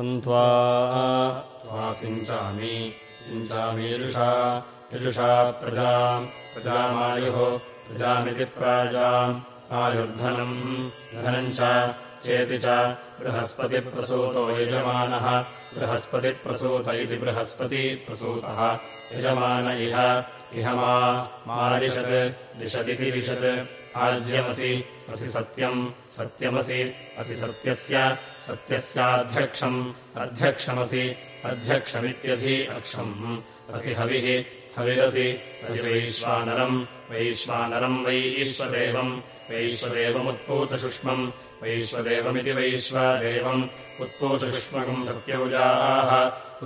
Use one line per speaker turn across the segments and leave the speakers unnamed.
सन्त्वा
त्वा सिञ्चामि सिञ्चामीरुषा यजुषा प्रजाम् प्रजामायुः प्रजामिति प्राजाम् आयुर्धनम् धनम् च चेति च बृहस्पतिप्रसूतो यजमानः बृहस्पतिप्रसूत इति बृहस्पतिप्रसूतः यजमान इह इह मारिषत् दिशदिति दिशत् आज्यमसि असि सत्यम् सत्यमसि असि सत्यस्य सत्यस्याध्यक्षम् अध्यक्षमसि अध्यक्षमित्यधि अक्षम्। असि हविः हविरसि असि वैश्वानरम् वैश्वानरम् वै ईश्वदेवम् वैश्वदेवमुत्पूतसुष्मम् वैश्वदेवमिति वैश्वदेवम्। उत्पूतसुष्मकम् सत्यौजाः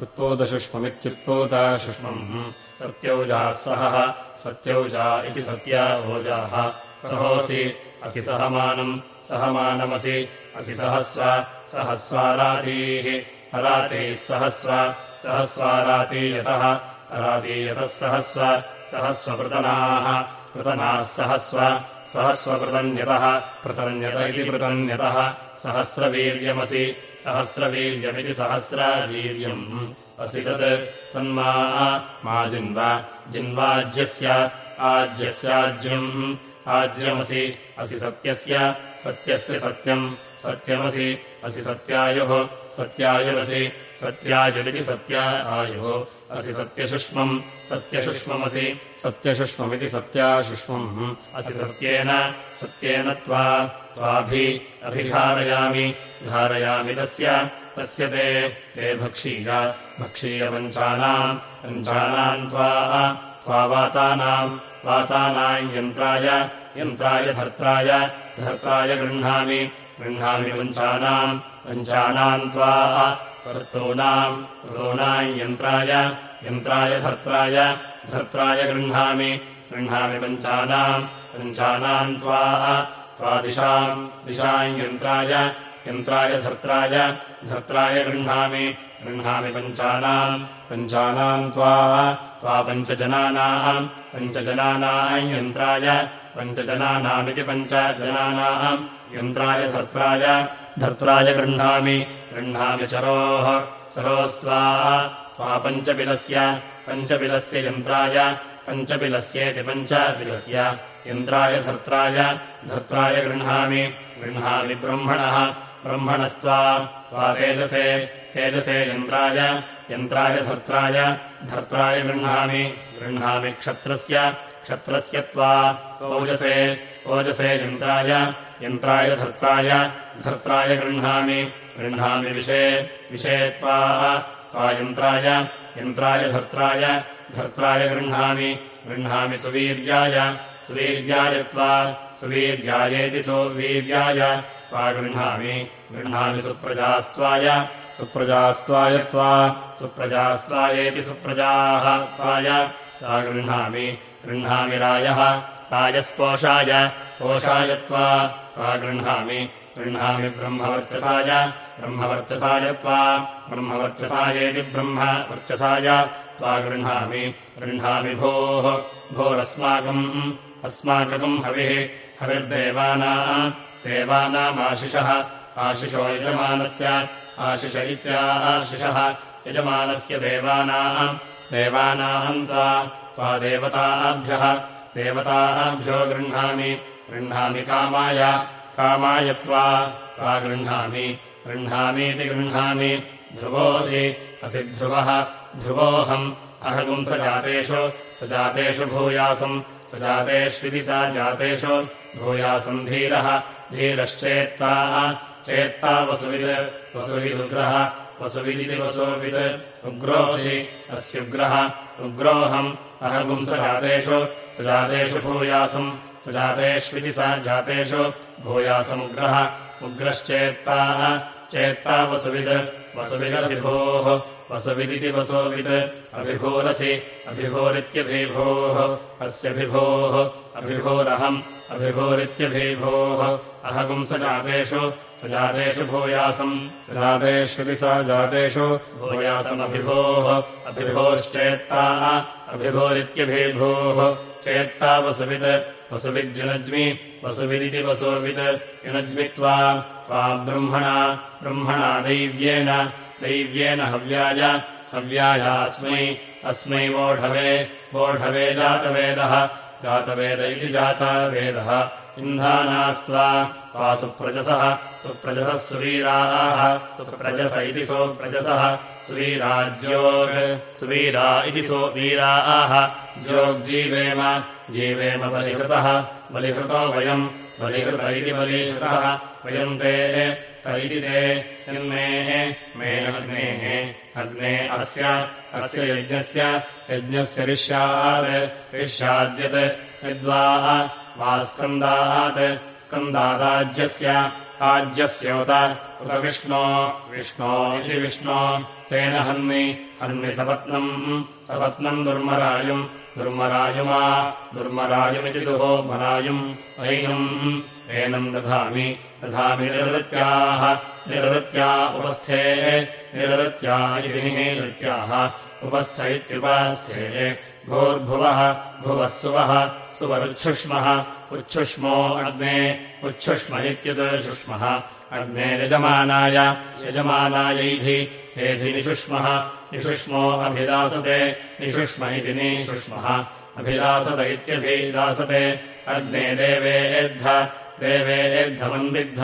उत्पूतसुष्ममित्युत्पूतासुष्मम्। सत्यौजाः सहः सत्यौजा इति सत्या ओजाः। सहोऽसि असि सहमानम् सहमानमसि असि सहस्व सहस्वारातीः अरातीः सहस्व सहस्वारातीयतः अरातीयतः सहस्व सहस्वपृतनाः पृतनाः सहस्व सहस्वपृतन्यतः पृतन्यत इति पृतन्यतः सहस्रवीर्यमसि सहस्रवीर्यमिति सहस्रवीर्यम्। असि तत् तन्मा मा जिन्व जिन्वाज्यस्य आज्यस्याज्यम् आज्यमसि असि सत्यस्य। सत्यस्य सत्यम् सत्यमसि असि सत्यायुः। सत्यायुरसि सत्यायुरिति सत्या आयुः असि सत्यशुष्मम् सत्यशुष्ममसि सत्यशुष्ममिति सत्याशुष्मम् असि सत्येन सत्येन त्वा त्वाभि अभिधारयामि। धारयामि तस्य तस्य ते ते भक्षीय भक्षीयपञ्चानाम् पञ्चानाम् त्वा त्वा वातानाम् वातानाम् यन्त्राय धर्त्राय धर्त्राय गृह्णामि गृह्णामि पञ्चानाम् पञ्चानाम् त्वा ऋतूनाम् ऋतूनाम् यन्त्राय यन्त्राय धर्त्राय धर्त्राय गृह्णामि गृह्णामि पञ्चानाम् पञ्चानाम् त्वा त्वादिशाम् दिशाम् यन्त्राय यन्त्राय धर्त्राय धर्त्राय गृह्णामि। गृह्णामि पञ्चानाम्। पञ्चानाम् त्वा त्वा पञ्चजनानाम्। पञ्चजनानाम् यन्त्राय पञ्चजनानामिति पञ्चजनानाम्। यन्त्राय धर्त्राय धर्त्राय गृह्णामि। गृह्णामि चरोः चरोस्त्वा त्वा पञ्चपिलस्य पञ्चपिलस्य यन्त्राय पञ्चपिलस्येति पञ्चपिलस्य यन्त्राय धर्त्राय धर्त्राय गृह्णामि। गृह्णामि ब्रह्मणः ब्रह्मणस्त्वा त्वा तेजसे तेजसे यन्त्राय यन्त्राय धर्त्राय धर्त्राय गृह्णामि गृह्णामि क्षत्रस्य क्षत्रस्य त्वा ओजसे ओजसे यन्त्राय यन्त्राय धर्त्राय धर्त्राय गृह्णामि गृह्णामि विषे विषे त्वा त्वा यन्त्राय यन्त्राय धर्त्राय धर्त्राय गृह्णामि गृह्णामि सुवीर्याय सुवीर्याय त्वा सुवीर्यायेति सुवीर्याय त्वा गृह्णामि। गृह्णामि सुप्रजास्त्वाय। सुप्रजास्त्वाय त्वा। सुप्रजास्त्वायेति सुप्रजाः त्वाय। त्वा गृह्णामि। गृह्णामि रायः। राजस्पोषाय। पोषाय त्वा। त्वा गृह्णामि। गृह्णामि ब्रह्मवर्चसाय। ब्रह्मवर्चसाय त्वा। ब्रह्मवर्चसायेति ब्रह्मवर्चसाय। त्वा गृह्णामि। गृह्णामि भोः। भोरस्माकम्। अस्माकम् हविः। हविर्देवानाम् देवानामाशिषः आशिषो। यजमानस्य। आशिष इत्या आशिषः। यजमानस्य देवानाम्। देवानाम् त्वा। त्वा देवताभ्यः। देवताभ्यो गृह्णामि। गृह्णामि कामाय। कामाय त्वा। त्वा गृह्णामि। गृह्णामीति गृह्णामि। ध्रुवोऽसि। असि ध्रुवः। ध्रुवोऽहम्। अहगुम् स जातेषु स जातेषु भूयासम्। स जातेष्विति स जातेषु। भूयासम् धीरः धीरश्चेत्ता चेत्ता वसुविद् वसुविदुग्रः वसुविदिति वसुवित् उग्रोऽसि अस्युग्रः उग्रोऽहम् अहगुम् स जातेषु स जातेषु भूयासम् स जातेष्विति स जातेषु भूयासमुग्रः उग्रश्चेत्ताः चेत्ता वसुविद् वसुविदभिभोः वसुविदिति वसुवित् अभिभूरसि अभिभूरित्यभिभोः अस्यभिभोः अभिभूरहम् अभिभूरित्यभिभोः अहगुम् स जातेषु स जातेषु भूयासम्। स जातेष्विति स जातेषु भूयासमभिभोः। अभिभोश्चेत्ताः अभिभूरित्यभिभोः चेत्ता वसुवित्। वसुविद्युनज्मि। वसुविदिति वसुवित्। युनज्मि त्वा ब्रह्मणा। ब्रह्मणा दैव्येन। दैव्येन हव्याय। हव्यायास्मै। अस्मै वोढवे। वोढवे जातवेदः जातवेद इति जातावेदः इन्धानास्त्वा त्वा सुप्रजसः। सुप्रजसः सुवीराः। सुप्रजस इति सोप्रजसः। सुवीराज्योग्। सुवीरा इति सो वीराः ज्योग्जीवेम जीवेम बलिहृतः। बलिहृतो वयम्। बलिहृत इति बलिहृतः। वयम् ते त इति ते यन्मेः मे अग्नेः अग्ने अस्य अस्य यज्ञस्य यज्ञस्य ऋष्यात् ऋष्याद्यत् यद्वा वा स्कन्दात् स्कन्दादाज्यस्य आज्यस्योत उत विष्णो विष्णो इति विष्णो तेन हन्मि हन्मि सपत्नम् सपत्नम् दुर्मरायुम् दुर्मरायुमा दुर्मरायुमिति दुहो मरायुम् ऐनम् एनम् दधामि। दधामि निरृत्याः निरृत्या उपस्थे निरृत्या इति निरृत्याः उपस्थ इत्युपास्थे भूर्भुवः भुवः सुवः सुवरुच्छुष्मः उच्छुष्मो अग्ने उच्छुष्म इत्युदशुष्मः अग्ने यजमानाय यजमानायैधि एधि निषुष्मः निषुष्मो अभिदासते निषुष्म इति निषुष्मः अभिदासत इत्यभिदासते। अग्ने देवेद्ध देवेद्धमन्विद्ध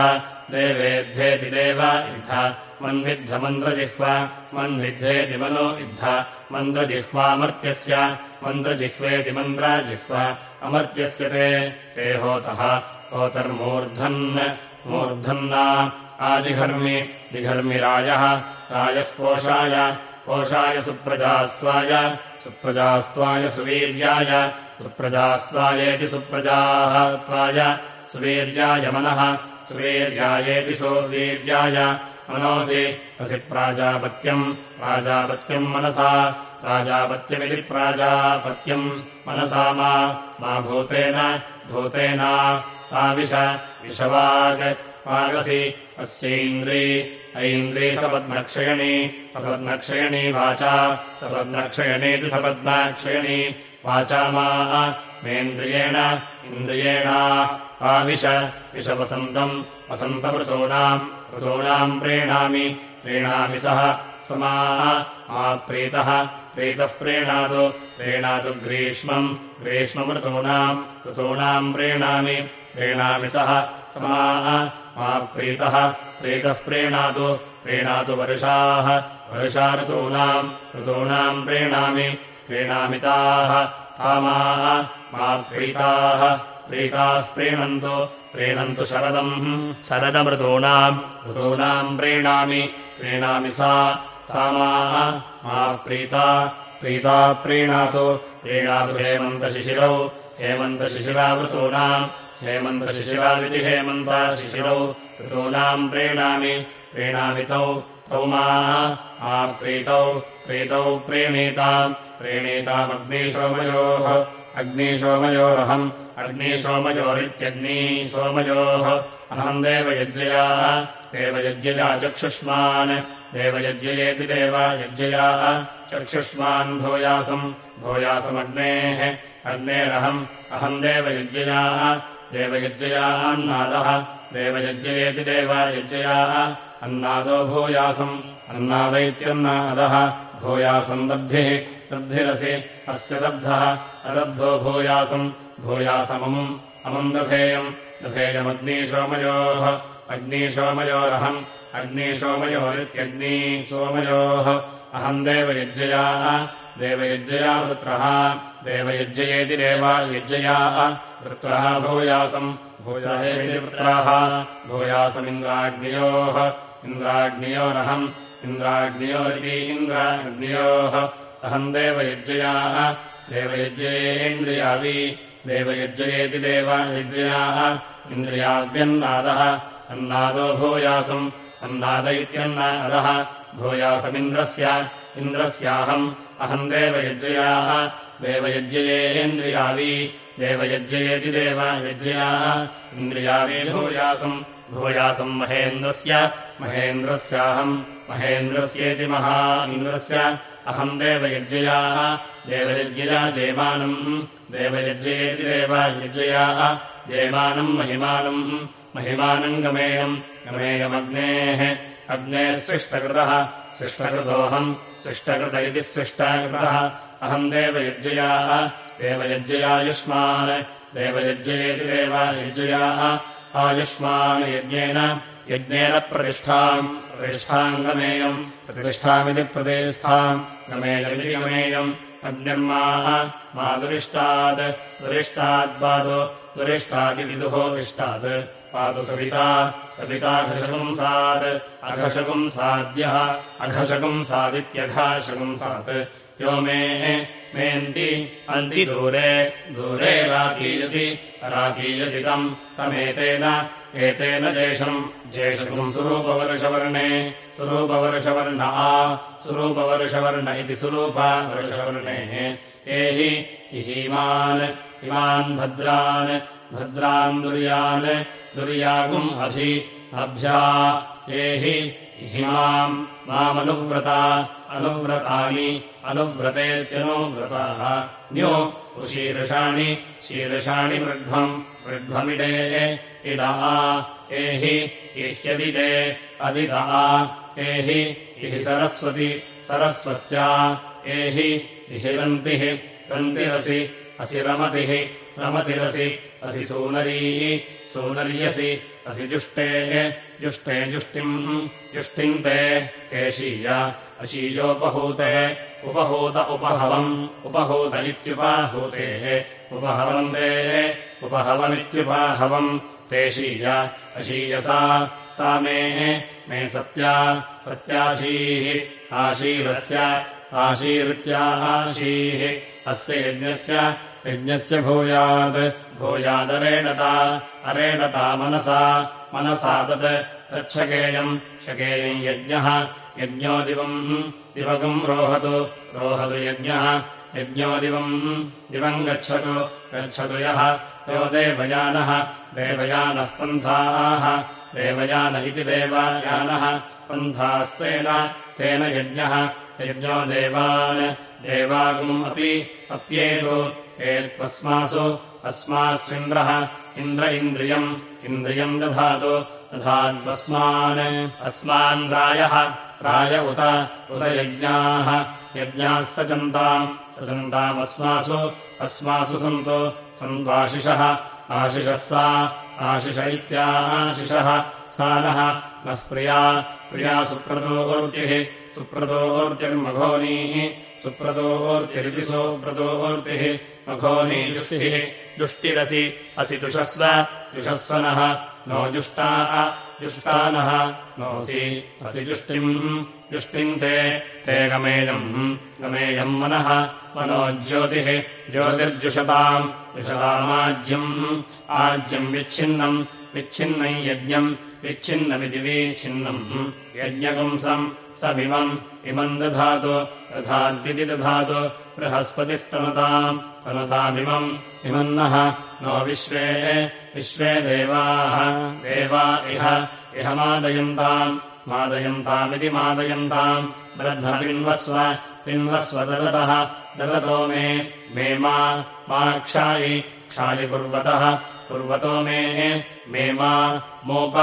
देवेद्धेति देव इद्ध। मन्विद्ध मन्द्रजिह्वा मन्विद्धेति मनो इद्ध। मन्द्रजिह्वामर्त्यस्य मन्द्रजिह्वेति मन्द्राजिह्वा। अमर्त्यस्य ते ते होतः। होतर्मूर्धन् मूर्धन्ना। आजिघर्मि जिघर्मि रायः रायस्पोषाय पोषाय सुप्रजास्त्वाय। सुप्रजास्त्वाय सुवीर्याय। सुप्रजास्त्वायेति सुप्रजाः त्वाय सुवीर्याय मनः। सुवीर्यायेति सुवीर्याय। मनोऽसि असि प्राजापत्यम्। प्राजापत्यम् मनसा। प्राजापत्यमिति प्राजापत्यम् मनसा मा। भूतेन। भूतेना। आविश विषवाग्। वागसि। अस्यैन्द्री ऐन्द्री सपद्मक्षयणी सपद्मक्षयणी वाचा सपद्मक्षयणीति सपद्मक्षयणी वाचा मा मेन्द्रियेण इन्द्रियेणा आविश विषवसन्तम् वसन्तमृतूनाम् ऋतूनाम् प्रीणामि प्रीणामि सः समाः आप्रीतः प्रीतः प्रीणातु प्रीणातु ग्रीष्मम् ग्रीष्ममृतूनाम् ऋतूनाम् प्रीणामि प्रीणामि सः समाः आप्रीतः प्रीतः। प्रीणातु। प्रीणातु वर्षाः। वर्षा ऋतूनाम्। ऋतूनाम् प्रीणामि। प्रीणामिताः। कामाः। मा प्रीताः। प्रीताः प्रीणन्तु। प्रीणन्तु शरदम्। शरदमृतूनाम्। ऋतूनाम् प्रीणामि। प्रीणामि सा। मा प्रीता। प्रीता प्रीणातु। प्रीणातु हेमन्तशिशिरौ। हेमन्तशिशिरावृतूनाम् हेमन्तशिशिराविति हेमन्तशिशिरौ ऋतूनाम् प्रीणामि प्रीणामि तौ तौ माः आप्रीतौ प्रीतौ प्रीणीताम् प्रीणीतामग्निशोमयोः अग्निशोमयोरहम् अग्निशोमयोरित्यग्नी सोमयोः अहम् देवयज्ञया देवयज्ञया चक्षुष्मान् देवयज्ञयेति देवयज्ञया चक्षुष्मान् भूयासम् भूयासमग्नेः अग्नेरहम् अहम् देवयज्ञया देवयज्ञया अन्नादः देवयज्ञयेति देवयज्ञया अन्नादो भूयासम्। अन्नाद इत्यन्नादः भूयासम् दब्धिः। दब्धिरसि अस्य दब्धः। अदब्धो भूयासम्। भूयासमम्। अमम् दभेयम् दभेयमग्निशोमयोः अग्निशोमयोरहम्। अग्निशोमयोरित्यग्नी सोमयोः। अहम् देवयज्ञया देवयज्ञया वृत्रः देवयज्ञयेति देवयज्ञया वृत्रः भूयासम्। भूयासेति वृत्राः। भूयासमिन्द्राग्नियोः। इन्द्राग्नियोरहम्। इन्द्राग्नियोरिति इन्द्राग्नियोः। अहम् देवयज्ञया देवयज्ञयेन्द्रियावि देवयज्ञयेति देवयज्ञयाः इन्द्रियाव्यन्नादः। अन्नादो भूयासम्। अन्नाद इत्यन्नादः भूयासमिन्द्रस्य। इन्द्रस्याहम्। अहम् देवयज्ञयाः देवयज्ञयेन्द्रियावि देवयज्ञयेति देवयज्ञयाः इन्द्रियावि भूयासम् भूयासम् महेन्द्रस्य महेन्द्रस्याहम् महेन्द्रस्येति महा इन्द्रस्य। अहम् देवयज्ञयाः देवयज्ञया जयमानम्। देवयज्ञयेति देवयज्ञयाः जयमानम् महिमानम् महिमानम् गमेयम्। गमेयमग्नेः अग्नेः सृष्टकृतः। सृष्टकृतोऽहम् सृष्टकृत इति सृष्टाकृतः। अहम् देवयज्ञयाः देवयज्ञयायुष्मान् देवयज्ञयेति देवयज्ञयाः आयुष्मान् यज्ञेन यज्ञेन प्रतिष्ठाम् प्रतिष्ठाम् गमेयम् प्रतिष्ठामिति प्रतिष्ठाम् गमेयमिति गमेयम्। अग्निर्माः मा दुरिष्टात् दुरिष्टाद्पादो दुरिष्टादिति दुहोरिष्टात् पातु सविता सविताघशपुंसात् अघशपुंसाद्यः अघशपुंसादित्यघाशपुंसात् यो मे मेऽन्ति अन्ति दूरे दूरे राकीयति राकीयति तम् तमेतेन एतेन जेषम् जेषम् सुरूपवर्षवर्णे सुरूपवर्षवर्ण आ सुरूपवर्षवर्ण इति सुरूपवर्षवर्णेः। एहि इहीमान् इमान् भद्रान् भद्रान् दुर्यान् दुर्यागुम् अभि अभ्या एहि हिमाम् मामनुव्रता अनुव्रतानि अनुव्रतेत्यनुव्रताः न्यो उशीर्षाणि शीर्षाणि वृद्धम् वृद्धमिडे इडा एहि इह्यदिदे अदिदा एहि इहि सरस्वति सरस्वत्या एहि इहि रन्तिः रन्तिरसि असि रमतिः रमतिरसि असि सूनरी सूनर्यसि असि जुष्टे जुष्टे जुष्टिम् जुष्टिम् ते केशीय अशीयोपहूते उपहूत उपहवम् उपहूत इत्युपाहूतेः उपहवन्ते, उपहवमित्युपाहवम्, तेशीय अशीयसा सा मे मे सत्या, सत्याशीः आशीरस्य आशीरित्याशीः अस्य यज्ञस्य यज्ञस्य भूयात् भूयादरेणता, अरेणता मनसा मनसा तत् तच्छकेयम् शकेयम् यज्ञः। यज्ञो दिवम् दिवगम् रोहतु। रोहतु यज्ञः। यज्ञो दिवम् दिवम् गच्छतु। गच्छतु यः। यो देवयानः। देवयानः पन्थाः। देवयान इति देवायानः। पन्थास्तेन तेन यज्ञः। यज्ञो देवान्। देवागुम् अपि अप्येतु। एत्वस्मासु अस्मास्विन्द्रः इन्द्र इन्द्रियम्। इन्द्रियम् दधातु। दधात्वस्मान् अस्मान् रायः राय उत। उत यज्ञाः। यज्ञाः सचन्ताम् सचन्तामस्मासु अस्मासु सन्तु। सन्त्वाशिषः। आशिषः सा। आशिष इत्याशिषः सा नः। नः प्रिया। प्रिया सुप्रतोर्तिः सुप्रतोर्तिर्मघोनीः सुप्रतोर्तिरिति सुप्रतोर्तिः मघोनी जुष्टिः। जुष्टिरसि असि तुषस्व जुषस्वनः। नो जुष्टा जुष्टानः। नोऽसि असि जुष्टिम्। जुष्टिम् ते। ते गमेयम्। गमेयम् मनः। मनो ज्योतिः। ज्योतिर्जुषताम्। जुषतामाज्यम्। आज्यम् विच्छिन्नम्। विच्छिन्नम् यज्ञम् विच्छिन्नमिति विच्छिन्नम् यज्ञपुंसम् समिमम्। इमम् दधातु। दधाद्विति दधातु बृहस्पतिस्तनताम् तनतामिमम् इमन्नः नो विश्वे। विश्वे देवाः। देवा इह। इह मादयन्ताम्। मादयन्तामिति मादयन्ताम्। वृद्धपिन्वस्व पिन्वस्व ददतः। ददतो मे। मे मा। क्षायि। कुर्वतः कुर्वतो मे मे मा मोप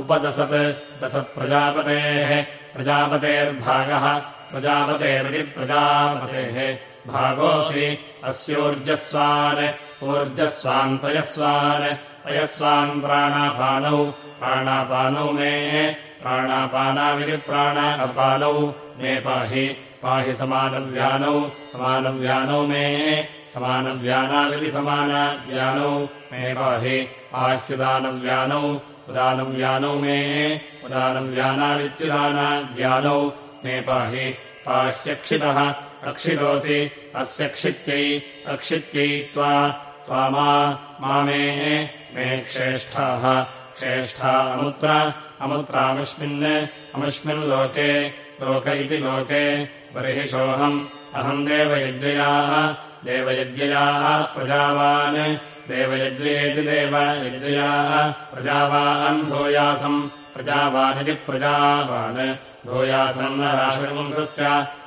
उपदसत् दसत्प्रजापतेः प्रजापतेर्भागः प्रजापतेरिति प्रजापतेः भागोऽसि अस्योर्जस्वान् ऊर्जस्वान् पयस्वान् पयस्वान् प्राणापानौ प्राणापानौ मे प्राणापानाविति प्राणापानौ मे पाहि पाहि समानव्यानौ समानव्यानौ मे समानव्यानाविति समानव्यानौ मे पाहि पाह्युदानव्यानौ उदानव्यानौ मे उदानव्यानावित्युदानव्यानौ मे पाहि पाह्यक्षितः अक्षितोऽसि अस्य क्षित्यै अक्षित्यै त्वा त्वामा मा मे मे क्षेष्ठाः क्षेष्ठा अमुत्र अमुत्रामस्मिन् अमुष्मिन्लोके लोक इति लोके बर्हिषोऽहम् अहम् देवयज्ञयाः देवयज्ञयाः प्रजावान्। देवयज्ञयेति देवयज्ञयाः प्रजावान् भूयासम्। प्रजावानिति प्रजावान्। भूयासम् न राशपुंसस्य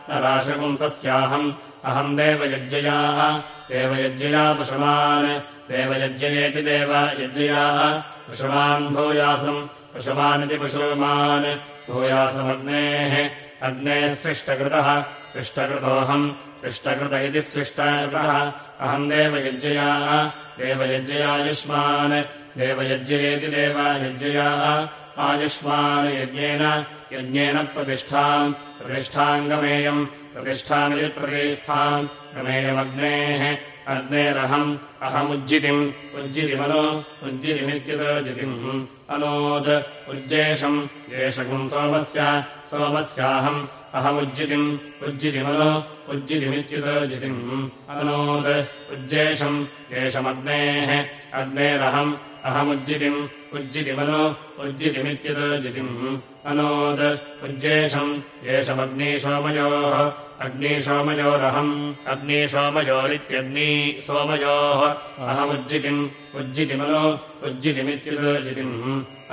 न राशपुंसस्याहम्। अहम् देवयज्ञयाः। देवयज्ञया पशुमान्। देवयज्ञयेति देवयज्ञयाः पशुमान् भूयासम्। पशुमानिति पशुमान्। भूयासमग्नेः अग्ने सृष्टकृतः। सृष्टकृतोऽहम् सृष्टकृत इति स्विष्टकृतः अहम् देवयज्ञया देवयज्ञयायुष्मान् देवयज्ञयेति देवयज्ञया आयुष्मान् यज्ञेन यज्ञेन प्रतिष्ठाम्। प्रतिष्ठाम् गमेयम् प्रतिष्ठामिति प्रतिष्ठाम् गमेयमग्नेः। अग्नेरहम्। अहमुज्जितिम्। उज्जितिमनो। उज्जितिमित्युतजितिम्। अनोद् उज्जेषम्। येषकम् सोमस्य। सोमस्याहम् अहमुज्जितिम् उज्जितिमनो उज्जितिमित्युतजितिम् अनोद् उज्जेषम् येषमग्नेः अग्नेरहम् अहमुज्जितिम् उज्जितिमनो उज्जितिमित्युतजितिम् अनोद् उज्जेषम् येषमग्निसोमयोः अग्निसोमयोरहम् अग्निसोमयोरित्यग्नी सोमयोः। अहमुज्जितिम् उज्जितिमनो उज्जितिमित्युतजितिम्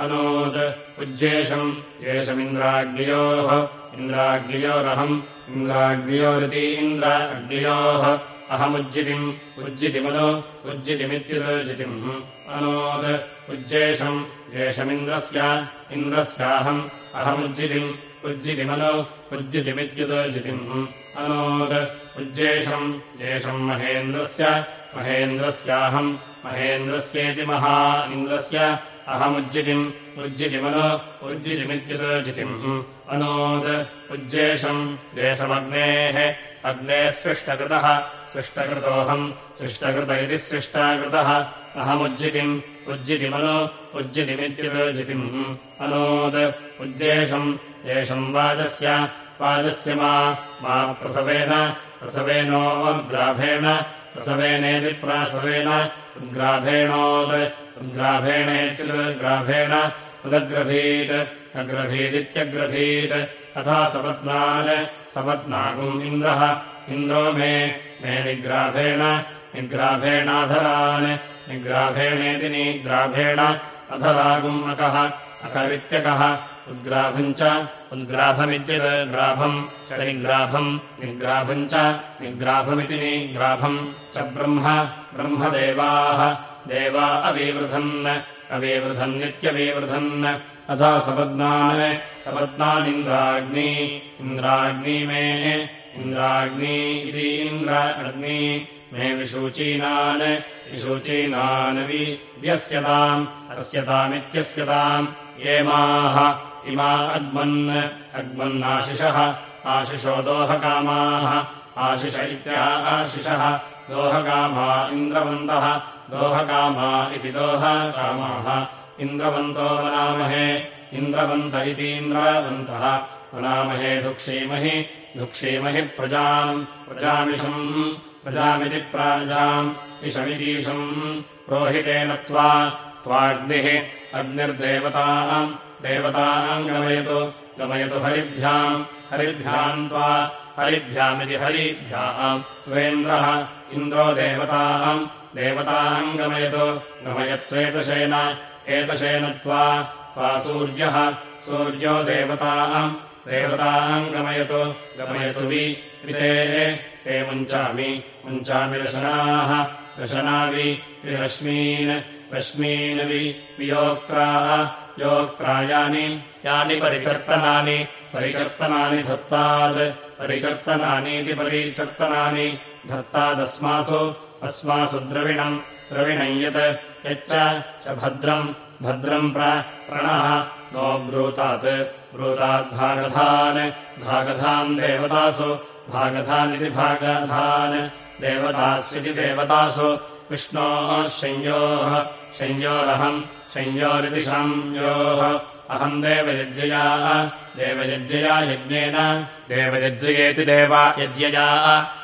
अनोद् उज्जेषम् येषमिन्द्राग्नियोः इन्द्राग्नियोरहम्। इन्द्राग्नियोरिति इन्द्र अग्नियोः। अहमुज्जितिम्। उज्जितिमनो। उज्जितिमित्युतजितिम् अनोद् उज्जेषम्। येषमिन्द्रस्य इन्द्रस्याहम्। अहमुज्जितिम्। उज्जितिमनो। उज्जितिमित्युतजितिम् अनोद् उज्जेषम्। येषम् महेन्द्रस्य। महेन्द्रस्याहम्। महेन्द्रस्येति महा इन्द्रस्य अहमुज्जितिम् उज्जितिमनो उज्जितिमित्युतजितिम् अनोद् उज्जेषम् येषमग्नेः अग्नेः सृष्टकृतः सृष्टकृतोऽहम् सृष्टकृत इति सृष्टाकृतः। अहमुज्जितिम् उज्जितिमनो उज्जितिमित्युतजितिम् अनोद् उज्जेषम् येषम् वाजस्य वाजस्य मा मा प्रसवेन प्रसवेनोद्ग्राभेण प्रसवेनेति प्रासवेन उद्ग्राभेणोद् उद्ग्राभेणेत्युद्ग्राभेण उदग्रभीत् अग्रभीदित्यग्रभीत्। अथा सपत्नान् सपत्नागुम् इन्द्रः। इन्द्रो मे मे निग्राभेण निग्राभेणाधरान्। निग्राभेणेति निग्राभेण अधरागुम् अकः अकरित्यकः। उद्ग्राभम् च उद्ग्राभमित्यग्राभम् च निग्राभम् निग्राभम् च निग्राभमिति निग्राभम् च ब्रह्म ब्रह्मदेवाः देवा अवीवृधन् अवीवृधन्नित्यवीवृधन् अथा सपत्नान् सपत्नानिन्द्राग्नी इन्द्राग्नी मे इन्द्राग्नी इति इन्द्राग्नि मे विशूचीनान् विशूचीनान् व्यस्यताम् अस्यतामित्यस्यताम्। येमाः इमा अग्मन् अग्मन्नाशिषः आशिषो दोहकामाः आशिष इत्या आशिषः दोहकामा इन्द्रवन्तः दोहकामा इति दोहकामाः इन्द्रवन्तो वनामहे इन्द्रवन्त इति इन्द्रवन्तः वनामहे धुक्षीमहि धुक्षीमहि प्रजाम् प्रजामिषम् प्रजामिति प्राजाम् इषमितीषम्। रोहितेन त्वा त्वाग्निः अग्निर्देवताम् देवताम् गमयतु गमयतु हरिभ्याम् हरिभ्याम् त्वा हरिभ्यामिति हरिभ्याम्। त्वेन्द्रः इन्द्रो देवताम् देवताम् गमयतु गमयत्वेतशेन एतशेन त्वा त्वा सूर्यः। सूर्यो देवताम् देवताम् गमयतु गमयतु वि विते ते मुञ्चामि। मुञ्चामि रशनाः रशनावि विरश्मीन् रश्मीन् वि वियोक्त्राः योक्त्रायानि यानि परिचर्तनानि परिचर्तनानि धत्तात् परिचर्तनानीति परिचर्तनानि धत्तादस्मासु अस्मासु द्रविणम् द्रविणम् यत् यच्च च भद्रम् भद्रम् प्रणः नो ब्रूतात् ब्रूताद्भागधान् भागधान् देवतासु भागधानिति भागधान् देवतास्विति देवतासु विष्णोः संयोः संयोरहम् संयोरिति संयोः अहम् देवयज्ञया देवयज्ञया यज्ञेन। देवयज्ञयेति देवा यज्ञया।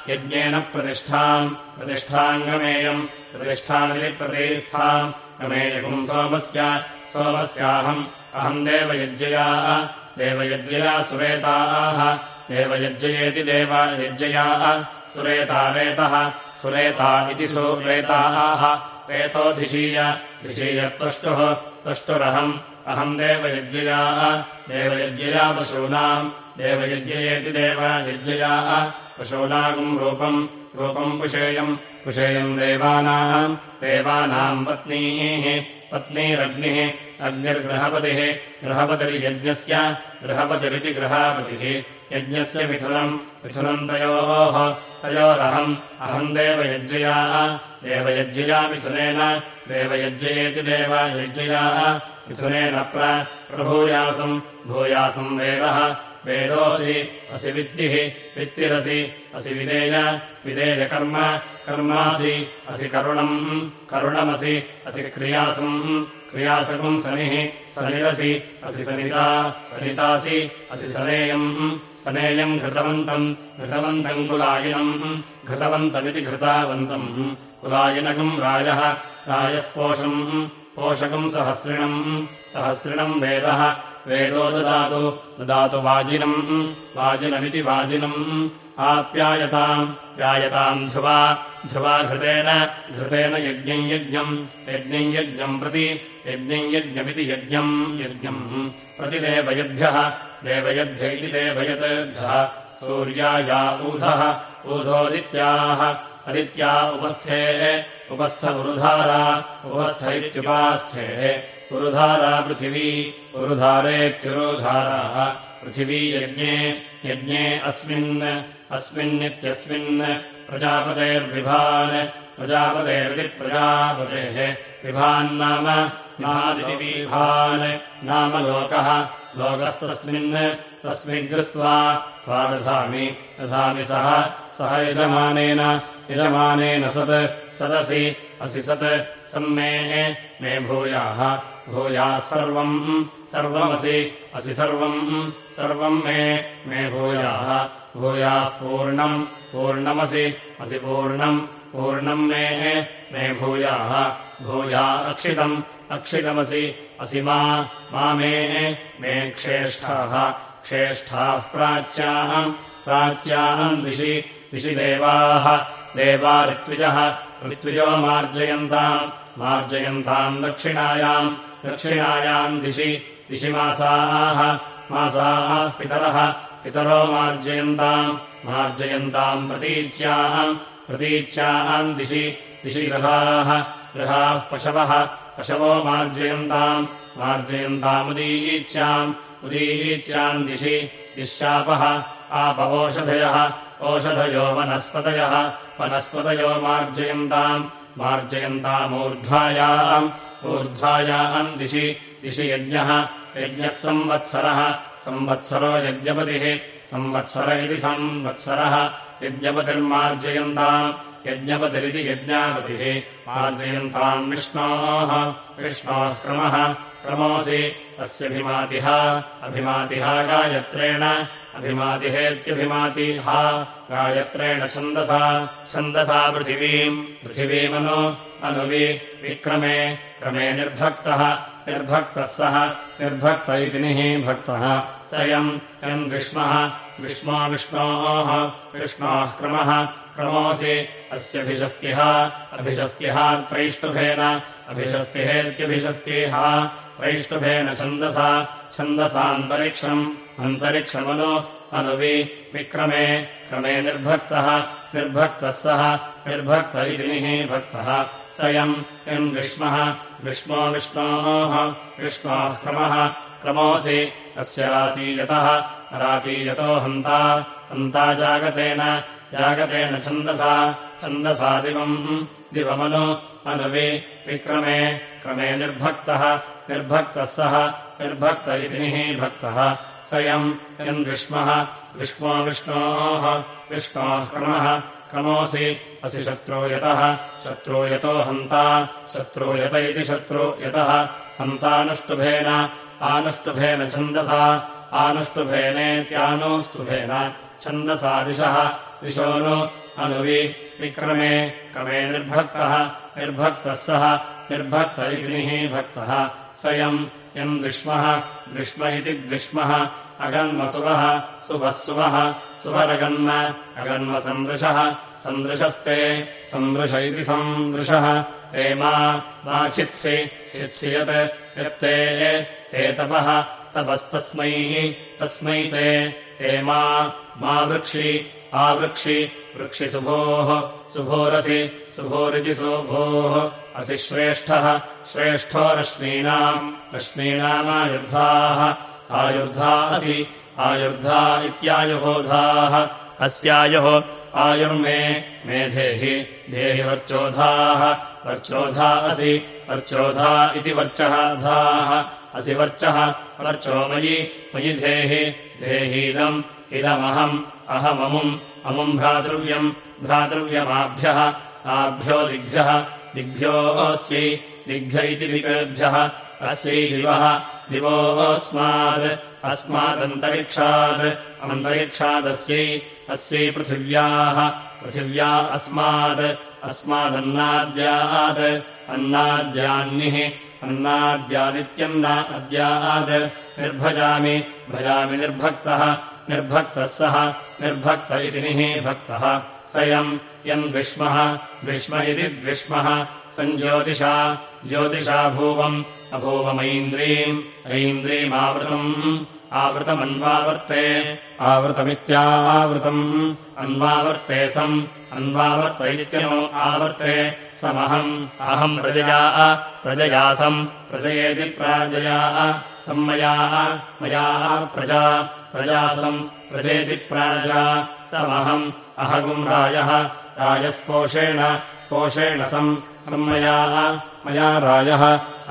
यज्ञेन प्रतिष्ठाम्। प्रतिष्ठाम् गमेयम् प्रतिष्ठामिति प्रतिष्ठाम्। गमेयकुम् सोमस्य। सोमस्याहम्। अहम् देवयज्ञया देवयज्ञया सुरेताः। देवयज्ञयेति देवयज्ञया सुरेतारेतः सुरेता इति सुरेताः। रेतोऽधिशीय धिशीयत्वष्टुः त्वष्टुरहम् अहम् देवयज्ञया देवयज्ञया पशूनाम् देवयज्ञयेति देवयज्ञया पशूनागुम् रूपम् रूपम् पुषेयम् पुषेयम् देवानाम् देवानाम् पत्नीः पत्नीरग्निः अग्निर्गृहपतिः गृहपतिर्यज्ञस्य गृहपतिरिति गृहापतिः यज्ञस्य मिथुनम् मिथुनम् तयोः तयोरहम् अहम् देवयज्ञया देवयज्ञया मिथुनेन देवयज्ञयेति देवयज्ञया मिथुनेन प्रभूयासम् भूयासम् वेदः। वेदोऽसि असि वित्तिः वित्तिरसि असि विदेय विदेयकर्म कर्मासि असि करुणम् करुणमसि असि क्रियासम् क्रियासकम् सनिः सनिरसि असि सनिता सनितासि असि सनेयम् सनेयम् घृतवन्तम् घृतवन्तम् कुलायिनम् घृतवन्तमिति घृतावन्तम्। कुलायिनकम् रायः रायस्पोषम् पोषकम् सहस्रिणम्। सहस्रिणम् वेदः। वेदो ददातु। ददातु वाजिनम्। वाजिनमिति वाजिनम्। आप्यायताम् प्यायताम् ध्रुवा। ध्रुवा घृतेन। घृतेन यज्ञम् यज्ञम्। यज्ञम् यज्ञम् प्रति। यज्ञम् यज्ञमिति यज्ञम् यज्ञम्। प्रति देवयद्भ्यः देवयद्भ्य इति देवयतेभ्यः सूर्याया ऊधः। ऊधोदित्याः अदित्या उपस्थेः उपस्थ उरुधारा उपस्थ इत्युपास्थेः उरुधारा पृथिवी उरुधारेत्युरुधाराः पृथिवी यज्ञे यज्ञे अस्मिन् अस्मिन्नित्यस्मिन् प्रजापतेर्विभान् प्रजापतेरिति प्रजापतेः विभान्नाम नादितिविभान् नाम लोकः लोकस्तस्मिन् तस्मिन्कृत्वा त्वा दधामि दधामि सः सः यजमानेन यजमानेन सत् सदसि असि सत् सम्मे मे भूयाः भूयाः सर्वम् सर्वमसि असि सर्वम् सर्वम् मे मे भूयाः भूयाः पूर्णम् पूर्णमसि असि पूर्णम् पूर्णम् मे मे भूयाः भूया अक्षितम् अक्षितमसि असि मा मे मे क्षेष्ठाः क्षेष्ठाः प्राच्याम् प्राच्याम् दिशि दिशि देवाः देवा ऋत्विजः ऋत्विजो मार्जयन्ताम्। मार्जयन्ताम् दक्षिणायाम्। दक्षिणायाम् दिशि। दिशि मासाः। मासाः पितरः। पितरो मार्जयन्ताम्। मार्जयन्ताम् प्रतीच्याम्। प्रतीच्याम् दिशि। दिशि गृहाः गृहाः पशवः। पशवो मार्जयन्ताम्। मार्जयन्तामुदीच्याम् उदीच्याम् दिशि। दिशापः। आपवोषधयः ओषधयो वनस्पतयः वनस्पतयो मार्जयन्ताम्। मार्जयन्तामूर्ध्वायाम्। ऊर्ध्वायाम् दिशि दिशि यज्ञः यज्ञः संवत्सरः। संवत्सरो यज्ञपतिः संवत्सर इति संवत्सरः। यज्ञपतिर्मार्जयन्ताम् यज्ञपतिरिति यज्ञापतिः। मार्जयन्ताम् विष्णोः विष्णोः क्रमः। क्रमोऽसि अस्यभिमातिः अभिमातिः गायत्रेण अभिमातिहेत्यभिमातिः गायत्रेण छन्दसा छन्दसा पृथिवीम्। पृथिवीमनु अनुवि विक्रमे क्रमे निर्भक्तः निर्भक्तः सः निर्भक्त इति निः भक्तः। स यम् यम् विष्मः विष्मो विष्णोः विष्णोः क्रमः क्रमोऽसि अस्यभिषस्तिः अभिषस्तिः त्रैष्टुभेन अभिषस्तिहेत्यभिषस्तिः त्रैष्टुभेन छन्दसा छन्दसान्तरिक्षम् अन्तरिक्षमनु अनुवि विक्रमे क्रमे निर्भक्तः निर्भक्तः सः निर्भक्त इति निः भक्तः स यम् विष्मः विष्मो विष्णोः विष्णोः क्रमः क्रमोऽसि अस्य रातीयतः रातीयतो हन्ता हन्ता जागतेन जागतेन छन्दसा छन्दसा दिवम् दिवमनु अनुवि विक्रमे क्रमे निर्भक्तः निर्भक्तः सः निर्भक्त इति भक्तः। यम् विष्मः विष्मो विष्णोः। विष्णोः क्रमः। क्रमोऽसि असि शत्रूयतः शत्रूयतो हन्ता। शत्रूयत इति शत्रूयतः हन्तानुष्टुभेन आनुष्टुभेन छन्दसा। आनुष्टुभेनेत्यानुस्तुभेन छन्दसा दिशः। दिशो नु अनुवि विक्रमे। क्रमे निर्भक्तः। निर्भक्तः सः। निर्भक्त इति भक्तः। स यम् द्विष्मः द्विष्म इति द्विष्मः अगन्मसुवः सुभः सुवः सुवरगन्म अगन्मसन्दृशः सन्दृशस्ते सन्दृश इति सन्दृशः ते मा चित्सि चित्सि यत् यत्ते ते तपः तपस्तस्मै तस्मै ते ते मा वृक्षि आवृक्षि वृक्षि सुभोः सुभोरसि सुभोरिति सुभोः असि श्रेष्ठः श्रेष्ठो रश्मीनाम् रश्मीनामायुर्धाः आयुर्धा असि आयुर्धा इत्यायुहोधाः। अस्यायुः आयुर्मे मेधेहि देहि वर्चोधाः। वर्चोधा असि वर्चोधा इति वर्चः धाः असि वर्चः वर्चो मयि मयि धेहि देहीदम् इदमहम् अहममुम् अमुम् भ्रातृव्यम् भ्रातृव्यमाभ्यः आभ्यो दिग्भ्यः दिग्भ्योऽस्यै दिग्भ्य इति दिग्भ्यः अस्यै दिवः दिवोऽस्मात् अस्मादन्तरिक्षात् अन्तरिक्षादस्यै अस्यै पृथिव्याः पृथिव्या अस्मात् अस्मादन्नाद्यात् अन्नाद्यान्निः अन्नाद्यादित्यन्ना अद्यात् निर्भजामि भजामि निर्भक्तः निर्भक्तः सः निर्भक्त इति निः भक्तः स यम् द्विष्मः द्विष्म इति द्विष्मः। सञ्ज्योतिषा ज्योतिषा भूवम् अभूवमैन्द्रीम् ऐन्द्रीमावृतम्। आवृतमन्वावर्ते आवृतमित्यावृतम्। अन्वावर्ते सम् अन्वावर्त इत्यनो आवर्ते समहम्। अहम् प्रजया प्रजयासम् प्रजयेति प्राजया। सम्मया मया प्रजा प्रजासम् प्रजेति प्राजा। समहम् अहगुम् रायः रायस्पोषेण पोषेण सम् सम्मया। मया रायः।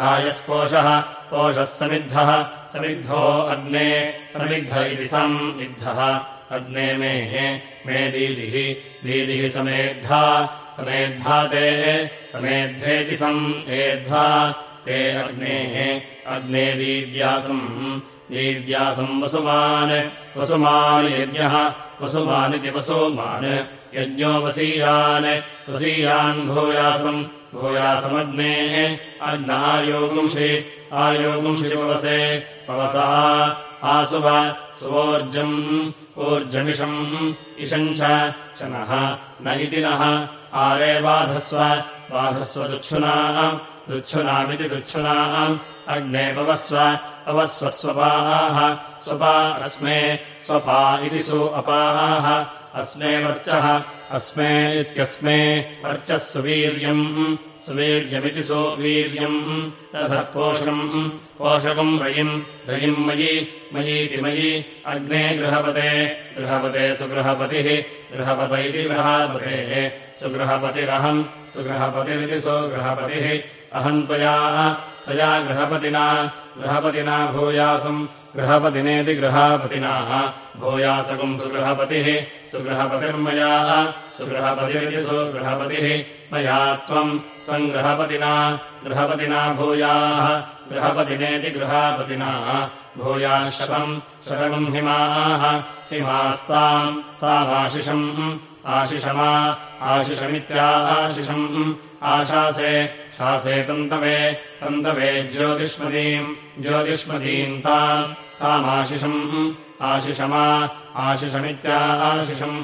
रायस्पोषः पोषः समिद्धः। समिद्धो अग्ने समिद्ध इति समिद्धः अग्ने मे मे दीदिः। दीदिः समेद्धा। समेद्धा ते समेद्धेति सम् एद्धा। ते अग्ने दीद्यासम् दीद्यासम् वसुमान् वसुमान् यज्ञः। वसुमानिति वसुमान्। यज्ञो वसीयान्। वसीयान् भूयासम्। भूयासमग्ने। अग्नायोगुंषि आयोगुंषि। पवसे पवसा आसुव। सुवोर्जम्। ऊर्जमिषम्। इषम् च। नः न इति नः। आरे बाधस्व। बाधस्व दुच्छुना। दुच्छुनामिति दुच्छुना। अग्ने पवस्व अवस्व स्वपाः अस्मे स्वपा इति सु अपाः। अस्मे वर्चः अस्मे इत्यस्मे वर्चः सुवीर्यम् सुवीर्यमिति सुवीर्यम् रथपोषम् पोषकम् रयिम्। रयिम् मयि मयीति मयि अग्ने गृहपते। गृहपते सुगृहपतिः गृहपत इति गृहापतेः। सुगृहपतिरहम् सुगृहपतिरिति सुगृहपतिः अहम् त्वया त्वया गृहपतिना गृहपतिना भूयासम् गृहपतिनेति गृहापतिना। भूयासकम् सुगृहपतिः सुगृहपतिर्मया सुगृहपतिरिति सुगृहपतिः। मया त्वम् त्वम् गृहपतिना गृहपतिना भूयाः गृहपतिनेति गृहापतिना। भूयाः शतम् शतकम् हिमाः हिमास्ताम् तामाशिषम् आशिषमा आशिषमित्याशिषम् आशासे शासे तन्तवे तन्तवे ज्योतिष्मतीम् ज्योतिष्मतीम् ताम् तामाशिषम् आशिषमा आशिषमित्याशिषम्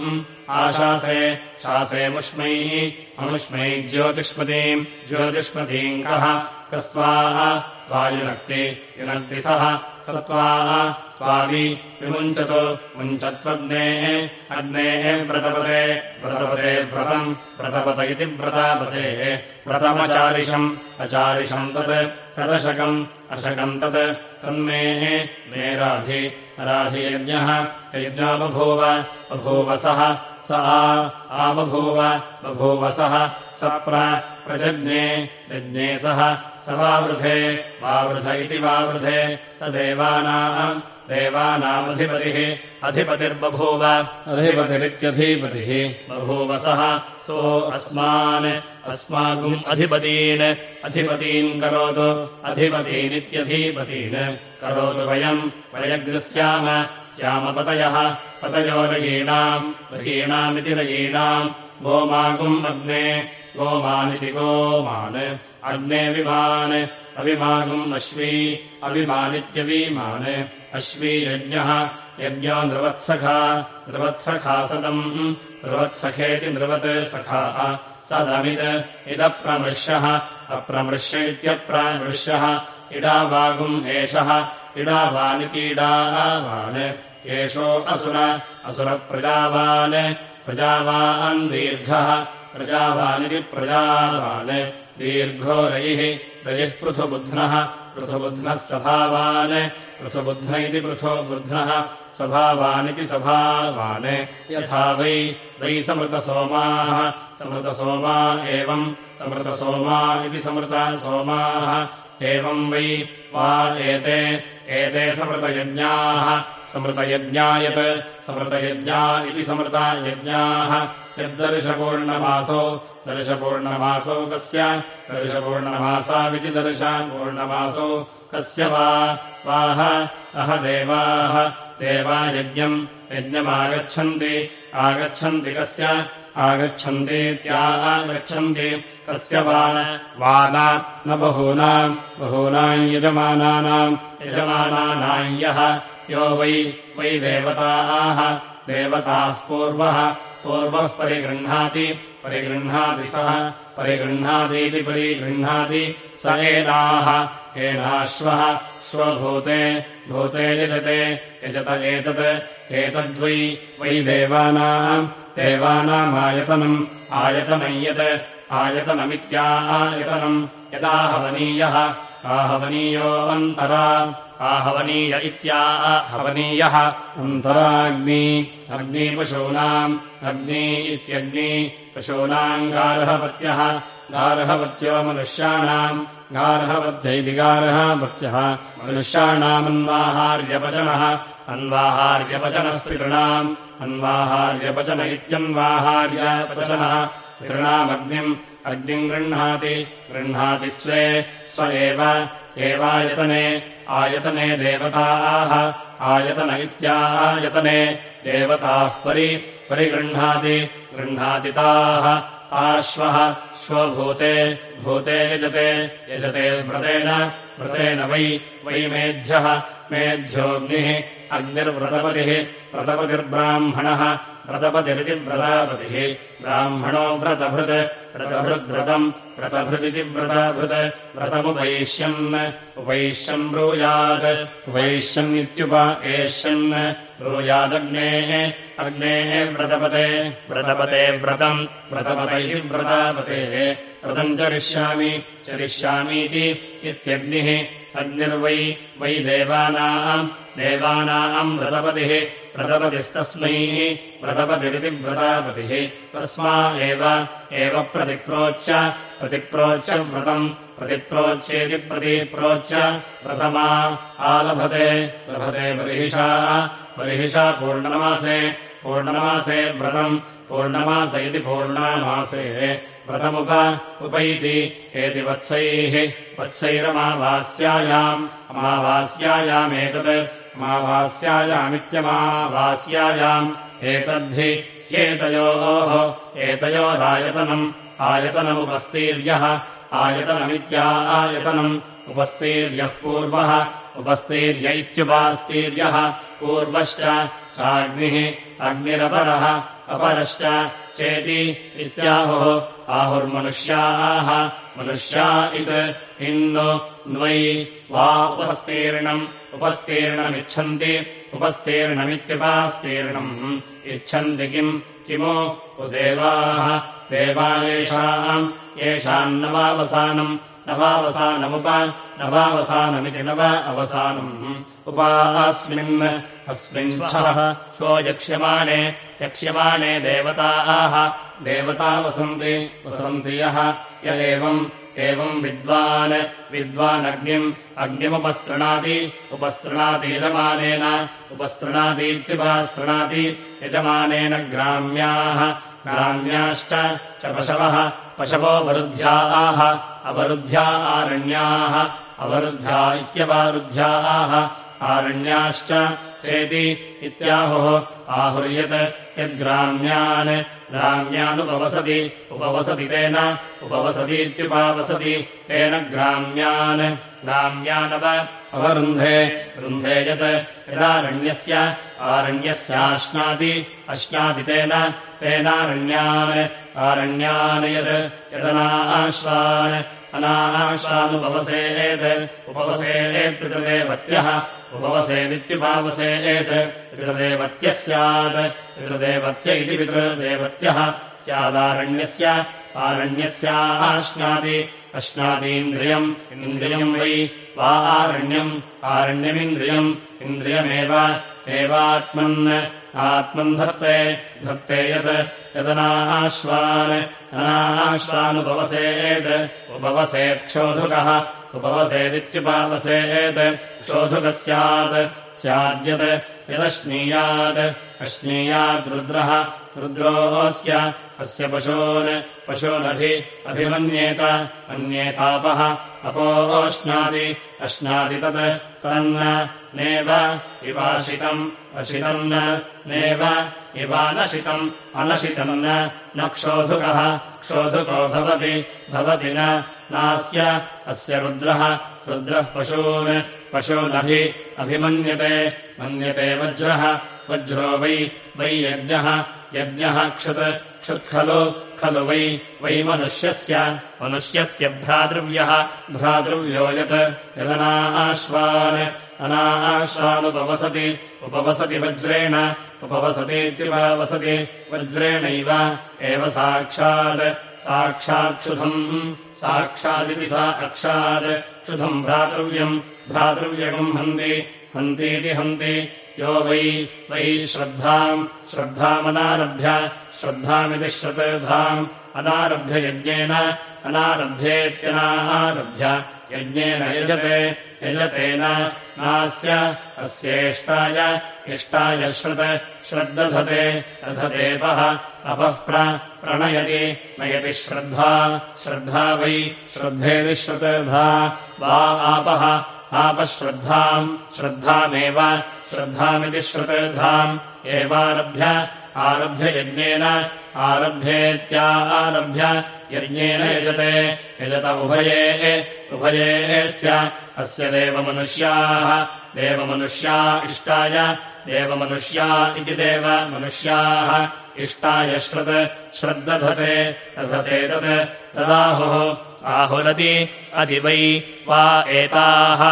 आशासे शासे मुष्मैः अमुष्मै ज्योतिष्मतीम् ज्योतिष्मतीम् कः कस्त्वा त्वा युनक्ति युनक्ति सः स त्वा त्वावि विमुञ्चतु मुञ्चत्वग्नेः अग्नेः व्रतपते व्रतपते व्रतम् व्रतपत इति व्रतापते। व्रतमचारिषम् अचारिषम् तत् तदशकम् अशकम् तत्। तन्मेः मे राधि राधियज्ञः यज्ञो बभूव बभूवसः स आबभूव बभूवसः स प्रजज्ञे यज्ञे सः स वावृधे वावृध इति वावृधे स देवानाम् देवानामधिपतिः अधिपतिर्बभूव। अधिपतिरित्यधिपतिः। बभूवसः सो अस्मान् अस्माकम् अधिपतीन् अधिपतीन् करोतु अधिपतीनित्यधिपतीन्। करोतु वयम् वयग्स्याम स्यामपतयः पतयो रयीणाम् रयीणामिति रयीणाम् गोमागुम् अग्ने गोमानिति गोमान् अग्ने विमान् अविमागुम् अश्वी अविमानित्यवीमान्। अश्वी यज्ञः यज्ञो नृवत्सखा नृवत्सखा सदम् नृवत्सखेति नृवत् सखा। सदमित् इदप्रमृश्यः अप्रमृश्य इत्यप्रामृश्यः इडावागुम् एषः इडावानितीडावान् एषो असुर असुरप्रजावान् प्रजावान् दीर्घः प्रजावानिति प्रजावान् दीर्घो रयिः रयिः पृथुबुध्नः। पृथुबुध्नः स्वभावान् पृथुबुद्ध इति पृथो बुद्धः स्वभावानिति स्वभावान् यथा वै वै समृतसोमाः। समृतसोमा एवम् समृतसोमा इति समृतसोमाः एवम् वै वा एते एते समृतयज्ञाः। समृतयज्ञायत् समृतयज्ञा इति समृतायज्ञाः यद्दर्शपूर्णमासौ दर्शपूर्णमासौ कस्य? दर्शपूर्णमासाविति दर्शपूर्णमासौ कस्य वाह अह देवाः देवा यज्ञम् यज्ञमागच्छन्ति। आगच्छन्ति कस्य? आगच्छन्तीत्यागच्छन्ति कस्य वा? न बहूनाम् बहूनाम् यजमानानाम् यजमानानाम् यः। यो वै वै देवताः देवताः पूर्वः पूर्वः परिगृह्णाति परिगृह्णाति सः परिगृह्णातीति परिगृह्णाति स एनाः एनाश्वः स्वभूते भूते यजते यजत एतत् एतद्वै वै देवानाम् देवानामायतनम् आयतनम् यत् आयतनमित्या आयतनम् यदाहवनीयः आहवनीयो अन्तरा आहवनीय इत्या आहवनीयः अन्तराग्नि अग्निपशूनाम् अग्नि इत्यग्नि पशूनाम् गार्हपत्यः गार्हपत्यो मनुष्याणाम् गार्हपत्य इति गार्हपत्यः मनुष्याणामन्वाहार्यपचनः अन्वाहार्यपचनः पितृणाम् अन्वाहार्यपचन इत्यन्वाहार्यपचनः पितृणामग्निम् अग्निम् गृह्णाति गृह्णाति स्वे स्व एव एवायतने आयतने देवताः आयतन इत्यायतने देवताः परि परिगृह्णाति गृह्णाति ताः ताश्वः स्वभूते भूते यजते यजते व्रतेन व्रतेन वै वै मेध्यः मेध्योऽग्निः अग्निर्व्रतपतिः व्रतपतिर्ब्राह्मणः व्रतपतिरिति व्रतापतिः ब्राह्मणो व्रतभृत्। व्रतभृद्व्रतम्। व्रतभृदिति व्रताभृत्। व्रतमुपैष्यन्। उपैष्यन् ब्रूयात्। उपैष्यन् इत्युप एष्यन् ब्रूयादग्नेः अग्नेः व्रतपते। व्रतपते व्रतम्। व्रतपत व्रतापतेः। व्रतम् चरिष्यामि। चरिष्यामीति इत्यग्निः। अग्निर्वै वै देवानाम्। देवानाम् व्रतपतिः व्रतपतिस्तस्मै व्रतपतिरिति व्रतापतिः तस्मा एव प्रतिप्रोच्य प्रतिप्रोच्य व्रतम् प्रतिप्रोच्येति प्रतिप्रोच्य प्रथमा आलभते लभते बर्हिषा बर्हिषा पूर्णमासे पूर्णमासे व्रतम् पूर्णमास इति पूर्णमासे। व्रतमुप उपैति एति वत्सैः वत्सैरमावास्यायाम् अमावास्यायामेतत् अमावास्यायामित्यमावास्यायाम् एतद्धि ह्येतयोः एतयोरायतनम् आयतनमुपस्तीर्यः आयतनमित्या आयतनम् उपस्तीर्यः पूर्वः उपस्तीर्य इत्युपास्तीर्यः पूर्वश्च चाग्निः अग्निरपरः अपरश्च चेति इत्याहुः आहुर्मनुष्याः मनुष्या इत् इन्नु न्वै वा उपस्तीर्णम् उपस्तीर्णमिच्छन्ति उपस्तीर्णमित्युपास्तीर्णम् इच्छन्ति किम्? किमु? उदेवाः देवा। येषाम् येषान्नवावसानम् नवावसानमुप। नवावसानमिति नव अवसानम्। उपास्मिन्। अस्मिन् शो यक्ष्यमाणे। यक्ष्यमाणे देवताः। देवता वसन्ति। वसन्ति यः। य एवम् एवम् विद्वान् विद्वानग्निम् अग्निमुपस्तृणाति उपस्तृणाति यजमानेन उपस्तृणातीत्युपस्तृणाति यजमानेन ग्राम्याः ग्राम्याश्च च पशवः पशवोऽवरुध्याः अवरुध्या आरण्याः अवरुद्ध्या इत्यवरुध्याः आरण्याश्च चेति इत्याहुः आहुर्यत् यद्ग्राम्यान् ग्राम्यानुपवसति। उपवसति तेन। उपवसतीत्युपावसति। तेन ग्राम्यान्। ग्राम्यानव अवरुन्धे रुन्धे यत्। यदारण्यस्य। आरण्यस्याश्नाति। अश्नाति तेन। तेनारण्यान्। आरण्यान् यत्। यदनाश्वान् अनाश्वानुपवसेत् उपवसेत् पितृदेवत्यः उपवसेदित्युपावसेत् पितृदेवत्यः स्यात् पितृदेवत्य इति पितृदेवत्यः। स्यादारण्यस्य आरण्यस्याश्नाति अश्नातीन्द्रियम् इन्द्रियम् वै। वा आरण्यम् आरण्यमिन्द्रियम् इन्द्रियमेव। एवात्मन् आत्मन् धत्ते। धत्ते यत् यदनाश्वान्। अनाश्वानुपवसेत्। उपवसेत् क्षोधुकः। उपवसेदित्युपावसेत्। क्षोधुकः स्यात् स्याद्यत् यदश्नीयात् अश्नीयाद्रुद्रः रुद्रोऽस्य अस्य पशून् पशूनभि अभिमन्येत मन्येतापः अपोष्णाति अश्नाति तत् तन्न नेव इवाशितम् अशितम् नेव इवानशितम् अनशितम् न क्षोधुकः क्षोधुको भवति भवति न नास्य अस्य रुद्रः रुद्रः पशून् पशूनभि अभिमन्यते मन्यते वज्रः। वज्रो वै वै यज्ञः। यज्ञः क्षुत् क्षुत्खलु खलु वै वै मनुष्यस्य। मनुष्यस्य भ्रातृव्यः। भ्रातृव्यो यत् यदनाश्वान् अनाश्वानुपवसति। उपवसति वज्रेण। उपवसतीत्युपवसति वज्रेणैव। एव साक्षात्। साक्षात्क्षुधम् साक्षादिति सा अक्षात्। क्षुधम् भ्रातृव्यम्। भ्रातृव्यकम् हन्ति। हन्तीति हन्ति। यो वै। वै श्रद्धाम्। श्रद्धामनारभ्य। श्रद्धामिति श्रद्धाम् अनारभ्य यज्ञेन। अनारभ्येत्यनारभ्य। यज्ञेन यजते। यजतेन नास्य अस्येष्टाय इष्टाय श्रुत श्रद्दधते दधतेपः अपः प्रणयति नयति श्रद्धा श्रद्धा वै श्रद्धेति श्रुतधा वा आपः आपश्रद्धाम् श्रद्धामेव श्रद्धामिति श्रुतधाम् एवारभ्य आरभ्य यज्ञेन आरभ्येत्या आरभ्य यज्ञेन यजते यजत उभये उभयेस्य अस्य देवमनुष्याः। देवमनुष्या इष्टाय देवमनुष्या इति देवमनुष्याः। इष्टाय श्रत् श्रद्दधते दधते तत् तदाहुः। आहुरति अधि वै वा एताः।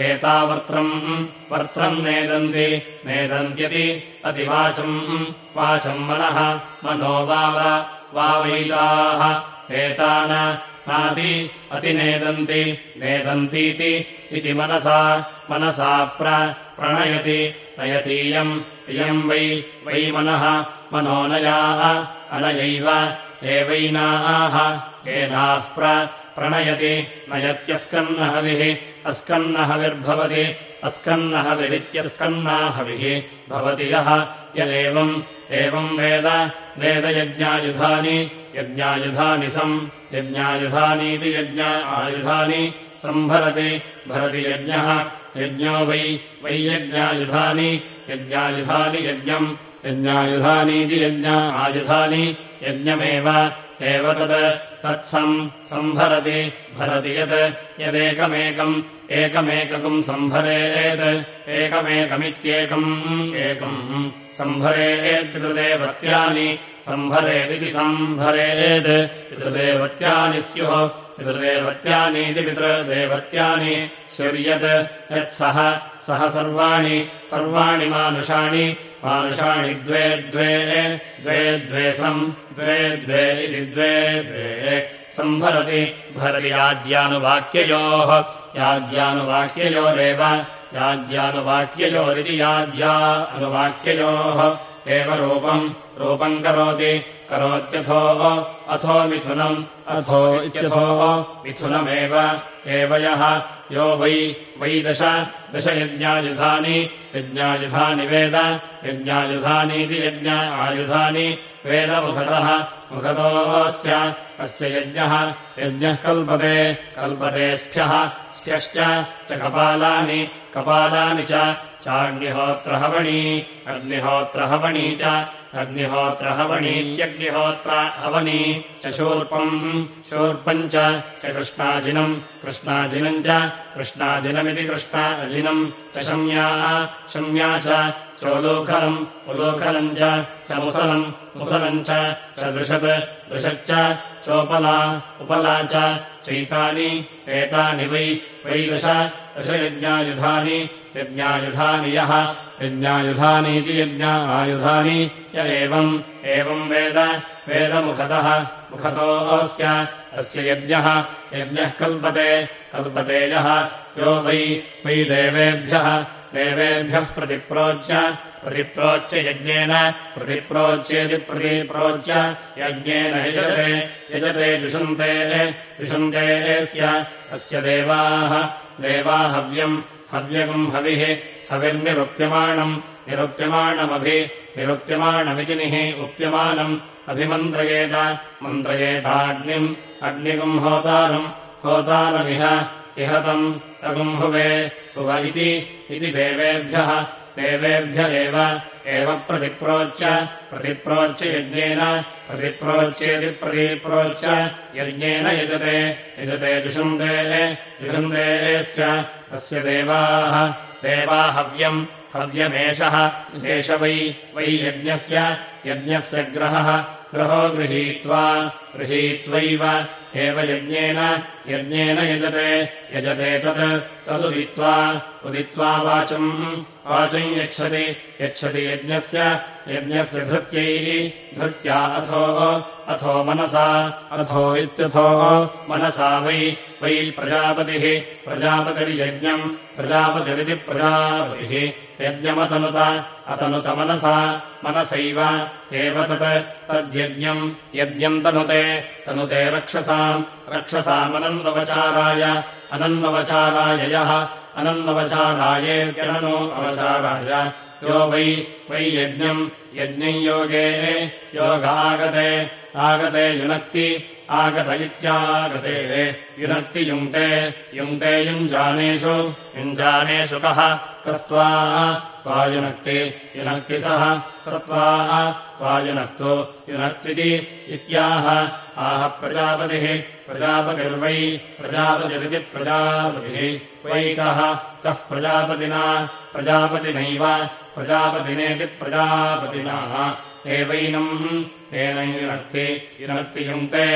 एतावर्त्रम् वर्त्रम् नेदन्ति नेदन्त्यति अतिवाचम् वाचम् मनः। मनो वाव वावैताः। एतान नाति अतिनेदन्ति नेदन्तीति इति मनसा मनसा प्रणयति नयतीयम् इयम् वै वै मनः मनोनयाः अनयैव एवैनाः एनाः प्रणयति नयत्यस्कन्नहविः अस्कन्नहविर्भवति अस्कन्नहविरित्यस्कन्नाहविः भवति यः यदेवम् एवम् वेद वेदयज्ञायुधानि यज्ञायुधानि सम् यज्ञायुधानीति यज्ञ आयुधानि सम्भरति भरति यज्ञः यज्ञो वै वै यज्ञायुधानि यज्ञम् यज्ञायुधानीति यज्ञ आयुधानि यज्ञमेव एव तत् तत्सम् सम्भरति भरति यत् यदेकमेकम् एकमेककम् सम्भरेत् एकमेकमित्येकम् एकम् सम्भरेत्पितृदेवत्यानि सम्भरेदिति सम्भरेत् पितृदेवत्यानि स्युः पितृदेवत्यानीति पितृदेवत्यानि स्युर्यत्। यत्सः सः सर्वाणि सर्वाणि मानुषाणि मानुषाणि द्वे द्वे द्वे द्वे सम् द्वे द्वे इति द्वे द्वे। सम्भरति भरति याज्यानुवाक्ययोः। याज्यानुवाक्ययोरेव याज्यानुवाक्ययोरिति याज्या अनुवाक्ययोः। एव रूपम् रूपम् करोति। करोत्यथो अथो मिथुनम्। अथो इत्यथो मिथुनमेव। एव यः। यो वै। वै दश। दशयज्ञायुधानि यज्ञायुधानि। वेद। यज्ञायुधानीति यज्ञ आयुधानि। वेदमुखतः मुखतोऽस्य अस्य यज्ञः। यज्ञः कल्पते। कल्पते स्फ्यः। स्फ्यश्च। च कपालानि। कपालानि च चाग्निहोत्रहवणी अग्निहोत्रहवणी च अग्निहोत्रहवणीत्यग्निहोत्र हवनी च शूर्पम् शूर्पम् च कृष्णाजिनम् कृष्णाजिनम् च कृष्णाजिनमिति कृष्णाजिनम् च शम्या शम्या च चोलोखलम् उलोखलम् च मुसलम् मुसलम् च दृशत् दृशच्च चोपला उपला च चैतानि एतानि वै वै दश दशयज्ञायुधानि यज्ञायुधानि यः। यज्ञायुधानीति यज्ञा आयुधानि य एवम्। एवम् वेद। वेदमुखतः। मुखतोऽस्य अस्य। यज्ञः। यज्ञः कल्पते। कल्पते यः। यो वै। वै देवेभ्यः। देवेभ्यः प्रतिप्रोच्य। प्रतिप्रोच्य यज्ञेन। प्रतिप्रोच्येति प्रतिप्रोच्य। यज्ञेन यजते। यजते जुषन्ते जुषन्ते अस्य देवाः। देवा हव्यम् हव्यकम् हविः हविर्निरुप्यमाणम्। निरुप्यमाणमभि निरुप्यमाणमितिनिः उप्यमानम्। अभिमन्त्रयेत मन्त्रयेताग्निम्। अग्निगम् होतारम् होतारमिह इह तम् अगुम्भुवे हुव इति देवेभ्यः। देवेभ्य एव प्रतिप्रोच्य प्रतिप्रोच्य यज्ञेन प्रतिप्रोच्येति प्रतिप्रोच्य यज्ञेन यजते। यजते जुषन्दे जुषन्देस्य अस्य देवाः। देवा हव्यम्। हव्यमेषः। एष वै। वै यज्ञस्य। यज्ञस्य ग्रहः। ग्रहो गृहीत्वा। गृहीत्वैव एव यज्ञेन यज्ञेन यजते यजते तत् तदुदित्वा उदित्वा वाचम् वाचम् यच्छति यच्छति यज्ञस्य यज्ञस्य धृत्यैः धृत्या अथो अथो मनसा अथो इत्यथो मनसा वै वै प्रजापतिः प्रजापतिर्यज्ञम् प्रजापतिरिति प्रजापतिः यज्ञमतनुत अतनुत मनसा मनसैव एव तत् तद्यज्ञम् यज्ञम् तनुते तनुते रक्षसाम् रक्षसामनन्वचाराय अनन्वचाराय यः अनन्वचारायेत्यननो अवचाराय। यो वै वै यज्ञम् यज्ञम् योगे योगागते आगते युनक्ति आगत इत्यागते युनक्ति युङ्क्ते युङ्क्ते युञ्जानेषु युञ्जानेषु कः? कस्त्वा त्वायुनक्ति। युनक्ति सः? स त्वा त्वायुनक्तु। युनक्त्विति इत्याह। आह प्रजापतिः। प्रजापतिर्वै। प्रजापतिरिति प्रजापतिः। वै कः? कः प्रजापतिना? प्रजापतिनैव। प्रजापतिनेति प्रजापतिना। एवैनम् एनैयुनक्ति युनक्ति युङ्क्ते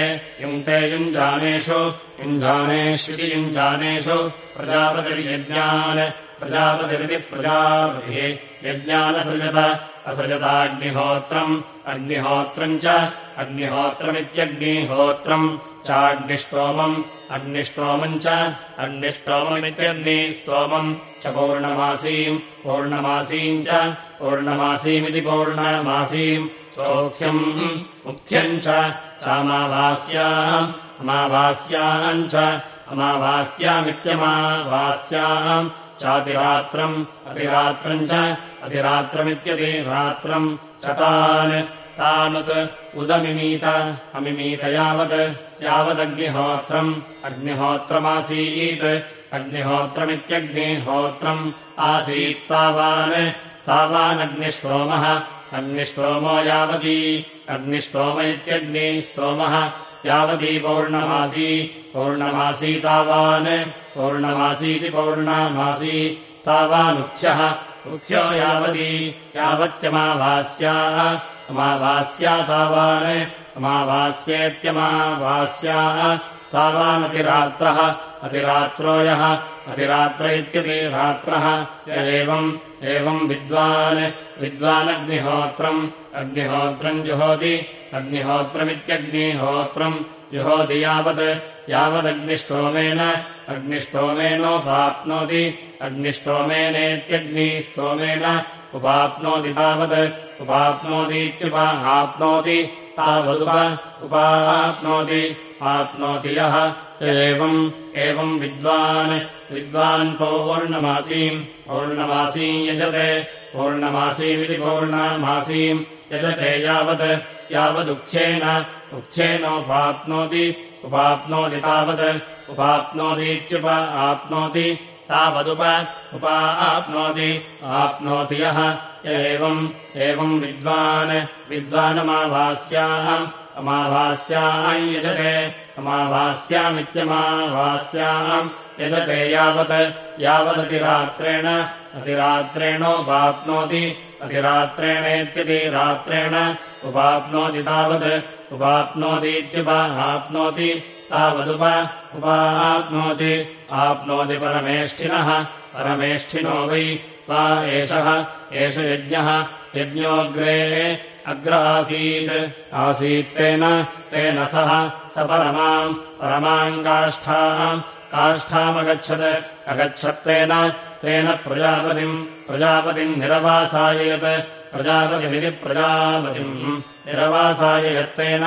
युङ्क्ते युञ्जानेषु युञ्जानेष्विति युञ्जानेषु प्रजापतिर्यज्ञान् प्रजापतिरिति प्रजापतिः यज्ञानसृजत असृजताग्निहोत्रम् अग्निहोत्रम् च अग्निहोत्रमित्यग्निहोत्रम् चाग्निष्टोमम् अग्निष्टोमम् च अग्निष्टोममित्यग्निस्तोमम् च पौर्णमासीम् पौर्णमासीम् च पौर्णमासीमिति पौर्णमासीम् चोक्ष्यम् मुख्यम् च चामावास्याम् अमावास्याम् च अमावास्यामित्यमावास्याम् चातिरात्रम् अतिरात्रम् च अतिरात्रमित्यतिरात्रम् च तान् तानुत् उदमिमीत अमिमीत यावत् यावदग्निहोत्रम्। अग्निहोत्रमासीत्। अग्निहोत्रमित्यग्निहोत्रम् आसीत्तावान् तावानग्निष्टोमः। अग्निष्टोमो यावती अग्निष्टोम इत्यग्निस्तोमः यावती पौर्णमासी। पौर्णमासी तावान्। पौर्णमासीति पौर्णमासी। तावानुक्थ्यः उक्थ्यो यावती यावत्यमावास्याः अमावास्या तावान् अमावास्येत्यमावास्याः तावानतिरात्रः अतिरात्रो यः अतिरात्र इत्यतिरात्रः एवम् एवम् विद्वान् विद्वानग्निहोत्रम् अग्निहोत्रम् जुहोति अग्निहोत्रमित्यग्निहोत्रम् जुहोति यावत् यावदग्निष्टोमेन अग्निष्टोमेनोपाप्नोति अग्निष्टोमेनेत्यग्निस्तोमेन उपाप्नोति तावत्। उपाप्नोतीत्युपा आप्नोति तावदुप। उपाप्नोति आप्नोति यः। एवम् एवम् विद्वान्। विद्वान् पौर्णमासीम्। पौर्णमासीम् यजते। पौर्णमासीमिति पौर्णमासीम्। यजते यावत्। यावदुक्थ्येन उक्थ्येनोपाप्नोति उपाप्नोति तावत्। उपाप्नोतीत्युप आप्नोति तावदुप उपा आप्नोति आप्नोति यः। एवम् एवम् विद्वान् विद्वानमाभास्याम् अमाभास्याम् यजते अमाभास्यामित्यमाभास्याम् यजते यावत् यावदतिरात्रेण अतिरात्रेणोपाप्नोति अतिरात्रेणेत्यतिरात्रेण उपाप्नोति तावत् उपाप्नोतीत्युपाप्नोति तावदुप उपाप्नोति आप्नोति परमेष्ठिनः। परमेष्ठिनो वै वा एषः एष यज्ञः। यज्ञोऽग्रे अग्र आसीत्। आसीत्तेन तेन सह स परमाम् परमाम् काष्ठाम् काष्ठामगच्छत् अगच्छत्तेन तेन प्रजापतिम्। प्रजापतिम् निरवासाययत् प्रजापतिमिति प्रजापतिम्। निरवासाययत्तेन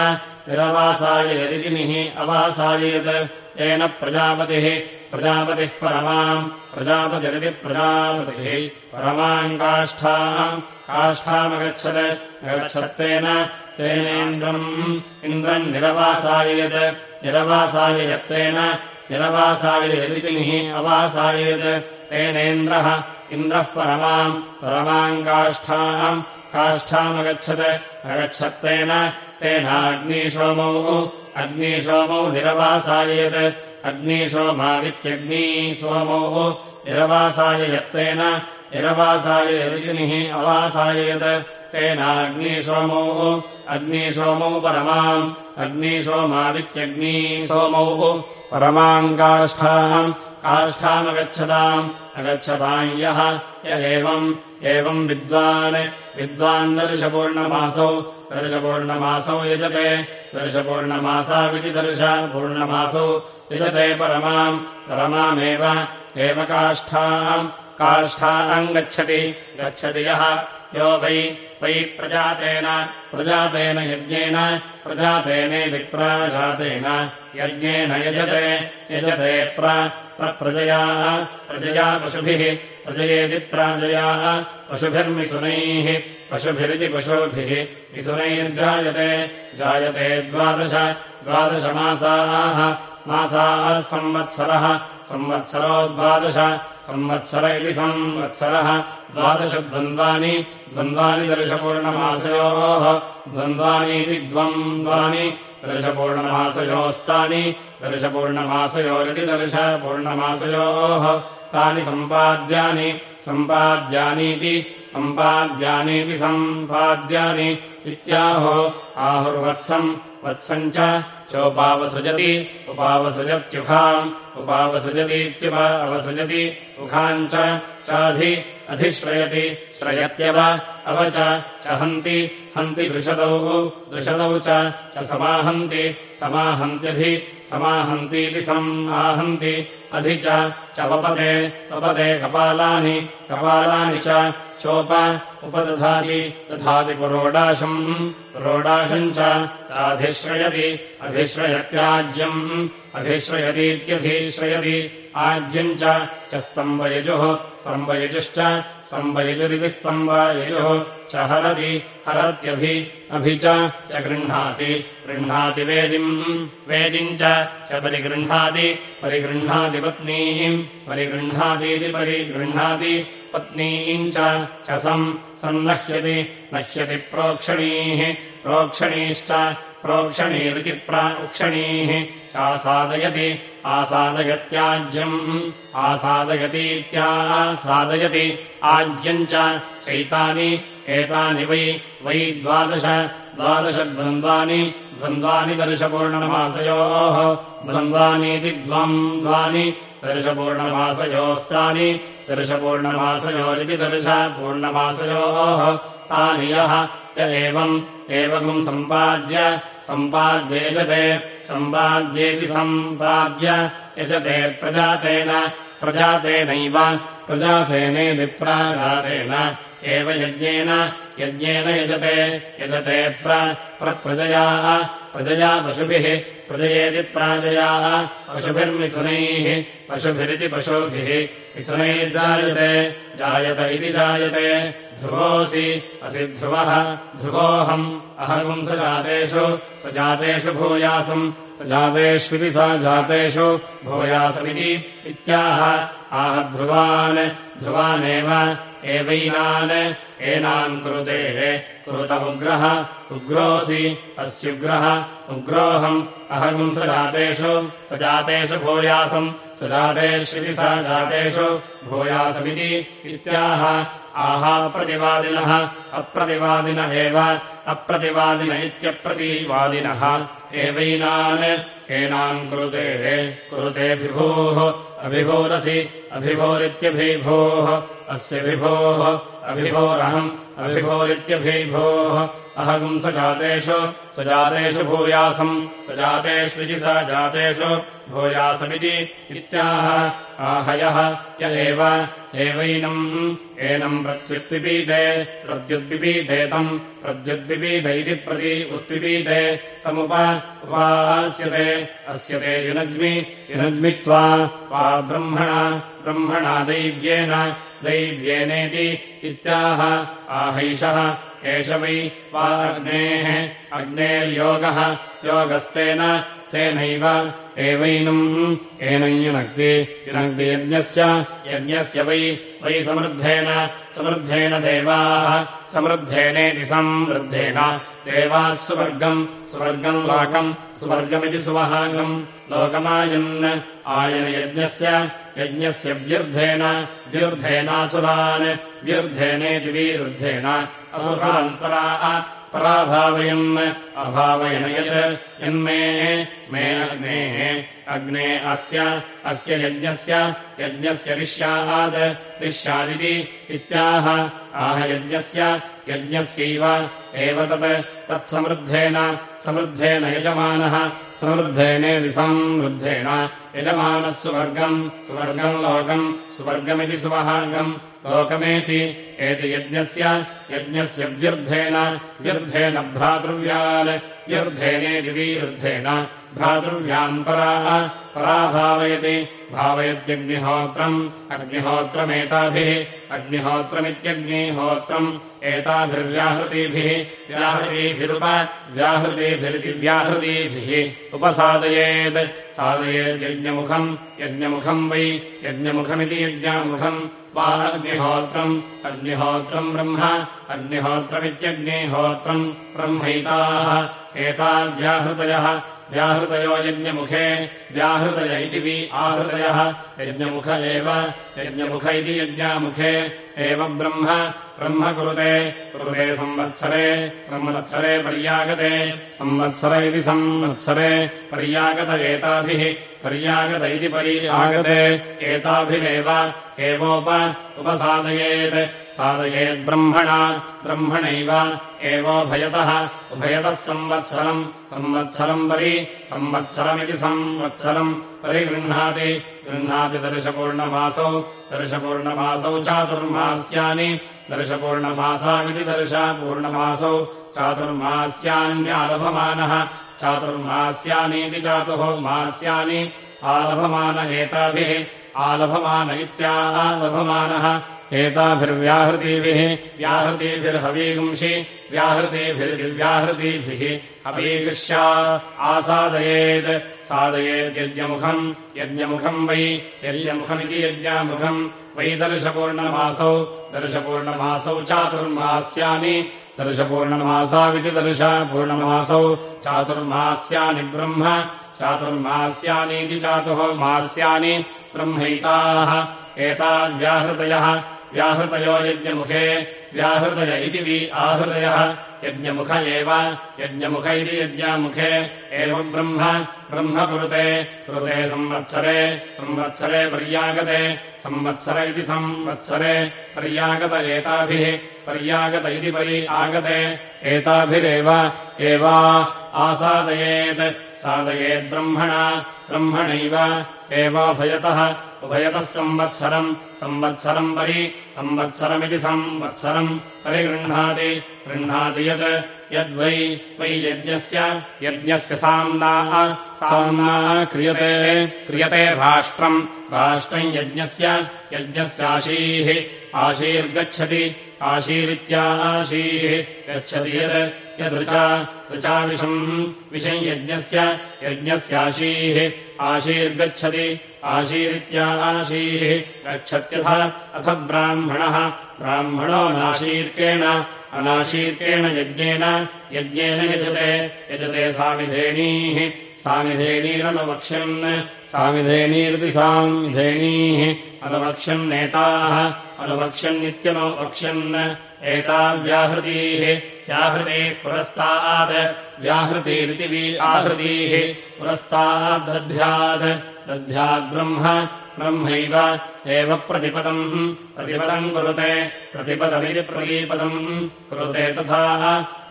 निरवासाय यदितिनिः अवासाययत् तेन प्रजापतिः प्रजापतिः परमाम् प्रजापतिरिति प्रजापतिः परमाम् काष्ठाम्। काष्ठामगच्छत् अगच्छत्तेन तेनेन्द्रम्। इन्द्रम् निरवासाययत्तेन निरवासाय यदितिनिः अवासाययत् तेनेन्द्रः इन्द्रः परमाम् परमाम् काष्ठाम्। काष्ठामगच्छत् अगच्छत्तेन तेनाग्निशोमौ अग्निशोमौ निरवासाययत् अग्निशोमावित्यग्नी सोमौ निरवासाययत्तेन निरवासाय यदिनिः अवासाययत् तेनाग्निशोमौ अग्निशोमौ परमाम् अग्निशोमावित्यग्नी सोमौ परमाम् काष्ठाम् काष्ठामगच्छताम् अगच्छताम् यः य एवम् एवम् विद्वान् विद्वान् दर्शपूर्णमासौ यजते। दर्शपूर्णमासाविति दर्शपूर्णमासौ यजते परमाम्। परमामेव एव काष्ठाम्। काष्ठाम् गच्छति। गच्छति यः। यो वै वै प्रजातेन। प्रजातेन यज्ञेन। प्राजातेन यज्ञेन यजते। यजते प्रप्रजया। प्रजया पशुभिः। प्रजयेति प्राजयाः। पशुभिर्मिथुनैः पशुभिरिति पशुभिः मिथुनैर्जायते जायते द्वादश द्वादशमासाः मासाः संवत्सरः संवत्सरो द्वादश संवत्सर इति संवत्सरः द्वादशद्वन्द्वानि द्वन्द्वानि दर्शपूर्णमासयोः द्वन्द्वानीति द्वन्द्वानि दर्शपूर्णमासयोस्तानि दर्शपूर्णमासयोरिति दर्शपूर्णमासयोः तानि सम्पाद्यानि सम्पाद्यानीति सम्पाद्यानीति सम्पाद्यानि इत्याहो आहुर्वत्सम् वत्सम् च चोपावसृजति उपावसृजत्युखाम् उपावसृजतीत्युप अवसृजति उखाम् च चाधि अधिश्रयति श्रयत्यव अव च हन्ति हन्ति दृशतौ दृशतौ च समाहन्ति समाहन्त्यधि समाहन्तीति समाहन्ति अधि च वपदे वपदे कपालानि कपालानि च चोप उपदधाति दधाति पुरोडाशम्। पुरोडाशम् चाधिश्रयति अधिश्रयत्याज्यम् अधिश्रयतीत्यधिश्रयति आज्यम् च स्तम्भयजुः स्तम्भयजुश्च स्तम्भयजुरिति स्तम्भयजुः च हरति हरत्यभि अभि च गृह्णाति। गृह्णाति वेदिम् वेदिम् च परिगृह्णाति परिगृह्णाति पत्नीम् परिगृह्णातीति परिगृह्णाति पत्नीम् च सम् सन्नह्यति नह्यति प्रोक्षणीः प्रोक्षणीश्च प्रोक्षणीरिति प्रोक्षणीः चासादयति आसादयत्याज्यम् आसादयतीत्यासादयति आज्यम् च चैतानि एतानि वै वै द्वादश द्वादशद्वन्द्वानि द्वन्द्वानि दर्शपूर्णमासयोः द्वन्द्वानीति द्वन्द्वानि दर्शपूर्णमासयोस्तानि दर्शपूर्णमासयोरिति दर्शपूर्णमासयोः तानि यः य एवम् सम्पाद्य सम्पाद्य यजते सम्पाद्येति सम्पाद्य यजते प्रजातेन प्रजातेनैव प्रजातेनेति प्राजातेन एव यज्ञेन यज्ञेन यजते यजते प्रप्रजयाः प्रजया पशुभिः प्रजयेति प्राजयाः पशुभिर्मिथुनैः पशुभिरिति पशुभिः मिथुनैर्जायते जायत इति जायते ध्रुवोऽसि असि ध्रुवः ध्रुवोऽहम् अहम् स जातेषु स जातेषु भूयासम् स जातेष्विति स जातेषु भूयासमिति इत्याह आह ध्रुवान् ध्रुवानेव एवैनान् एनाम् कुरुते कुरुत उग्रः उग्रोऽसि अस्युग्रः उग्रोऽहम् अहम् स जातेषु स जातेषु भूयासम् स जातेष्विति स जातेषु भूयासमिति इत्याह। आहाप्रतिवादिनः अप्रतिवादिन एव अप्रतिवादिन इत्यप्रतिवादिनः। एवैनान् एनाम् कुरुते कुरुते विभोः। अभिभोरसि अभिभोरित्यभिभोः। अस्य विभोः अभिभोरहम् अभिभोरित्यभिभोः। अहम् स जातेषु स्वजातेषु भूयासम् स्वजातेष्विति स जातेषु भूयासमिति इत्याह आहयः य एव एवैनम् एनम् प्रत्युत्पिपीते प्रत्युत्पिपीते तम् प्रत्युत्पिपीत इति प्रति उत्पिपीते। तमुप उपास्यते अस्यते युनज्मि युनज्मि त्वा ब्रह्मणा ब्रह्मणा दैव्येन दैव्येनेति इत्याह आहैषः। एष वै वा अग्नेः अग्नेर्योगः योगस्तेन तेनैव एवैनम् एनम् युनक्ति युनक्ति यज्ञस्य यज्ञस्य वै वै समृद्धेन समृद्धेन देवाः समृद्धेनेति समृद्धेन देवाः सुवर्गम् सुवर्गम् लोकम् सुवर्गमिति सुवहाङ्गम् लोकमायन् आयनयज्ञस्य यज्ञस्य व्यर्थेन व्यर्थेनासुरान् व्यर्थेनेति विरुद्धेन असुरान् परा पराभावयन् अभावयन यत् यन्मे मे अग्नेः अग्ने अस्य अस्य यज्ञस्य यज्ञस्य ऋष्यात् ऋष्यादिति इत्याह। आह यज्ञस्य यज्ञस्यैव एव तत् तत्समृद्धेन समृद्धेन यजमानः समृद्धेनेति समृद्धेन यजमानः सुवर्गम् सुवर्गम् लोकम् सुवर्गमिति सुवहागम्। लोकमेति एति यज्ञस्य यज्ञस्य व्यर्थेन व्यर्थेन भ्रातृव्यान् व्यर्थेनेति विरुद्धेन भ्रातृव्यान् परा पराभावयति भावयत्यग्निहोत्रम् अग्निहोत्रमेताभिः अग्निहोत्रमित्यग्निहोत्रम् एताभिर्व्याहृतिभिः व्याहृतिभिरुप व्याहृतिभिरिति व्याहृतिभिः। उपसादयेत् सादयेद्यज्ञमुखम् यज्ञमुखम् वै यज्ञमुखमिति यज्ञामुखम्। वा अग्निहोत्रम् अग्निहोत्रम् ब्रह्म अग्निहोत्रमित्यग्निहोत्रम् ब्रह्मैताः। एताव्याहृतयः व्याहृतयो यज्ञमुखे व्याहृतय इति वि आहृतयः। यज्ञमुख एव यज्ञमुख इति यज्ञामुखे एव ब्रह्म ब्रह्म कुरुते कुरुते संवत्सरे संवत्सरे पर्यागते संवत्सर इति संवत्सरे पर्यागत एताभिः पर्यागत इति परि आगते एताभिरेव एवोप उपसादयेत् सादयेद्ब्रह्मणा ब्रह्मणैव एवोभयतः उभयतः संवत्सरम् संवत्सरम् परि संवत्सरमिति संवत्सरम् परिगृह्णाति गृह्णाति दर्शपूर्णमासौ दर्शपूर्णमासौ चातुर्मास्यानि दर्शपूर्णमासामिति दर्शपूर्णमासौ चातुर्मास्यान्यालभमानः चातुर्मास्यानीति चातुः मास्यानि आलभमान एताभिः आलभमान इत्यालभमानः एताभिर्व्याहृतिभिः व्याहृतिभिर्हवीगुंषि व्याहृतिभिर्व्याहृतिभिः हवीगृष्या आसादयेत् सादयेद्यज्ञमुखम् यज्ञमुखम् वै यज्ञमुखमिति यज्ञामुखम्। वै दर्शपूर्णमासौ दर्शपूर्णमासौ चातुर्मास्यानि दर्शपूर्णमासाविति दर्शपूर्णमासौ चातुर्मास्यानि ब्रह्म चातुर्मास्यानीति चातुः मास्यानि ब्रह्मैताः। एताव्याहृतयः व्याहृतयो यज्ञमुखे। व्याहृतय इति वि आहृतयः। यज्ञमुख एव। यज्ञमुख इति यज्ञामुखे। एवम् ब्रह्म। ब्रह्म कुरुते कुरुते संवत्सरे। संवत्सरे पर्यागते। संवत्सर इति संवत्सरे। पर्यागत एताभिः। पर्यागत इति परि आगते। एताभिरेव। एवा आसादयेत्। सादयेद्ब्रह्मणा ब्रह्मणैव। एवोभयतः उभयतः संवत्सरम् संवत्सरम् परि संवत्सरमिति संवत्सरम् परिगृह्णाति गृह्णाति यत् यद्वै वै यज्ञस्य यज्ञस्य साम्नाः साम्ना क्रियते क्रियते राष्ट्रम् राष्ट्रम् यज्ञस्य यज्ञस्याशीः आशीर्गच्छति आशीरित्याशीः गच्छति यत् यदृचा ऋचाविषम् विषम् यज्ञस्य यज्ञस्याशीः आशीर्गच्छति आशीरित्याशीः गच्छत्यथ अथ ब्राह्मणः ब्राह्मणो नाशीर्केण अनाशीर्केण यज्ञेन यज्ञेन यजते यजते सामिधेनीः सामिधेनीरनुवक्ष्यन् सामिधेनीरिति सामिधेनीः अनुवक्ष्यन्नेताः अनुवक्ष्यन्नित्यनो वक्ष्यन् एताव्याहृतीः व्याहृतेः पुरस्तात् व्याहृतिरिति आहृतीः पुरस्ताद्दध्यात् दध्याद्ब्रह्म ब्रह्मैव एव प्रतिपदम्। प्रतिपदम् कुरुते प्रतिपदमिति प्रतीपदम् कुरुते तथा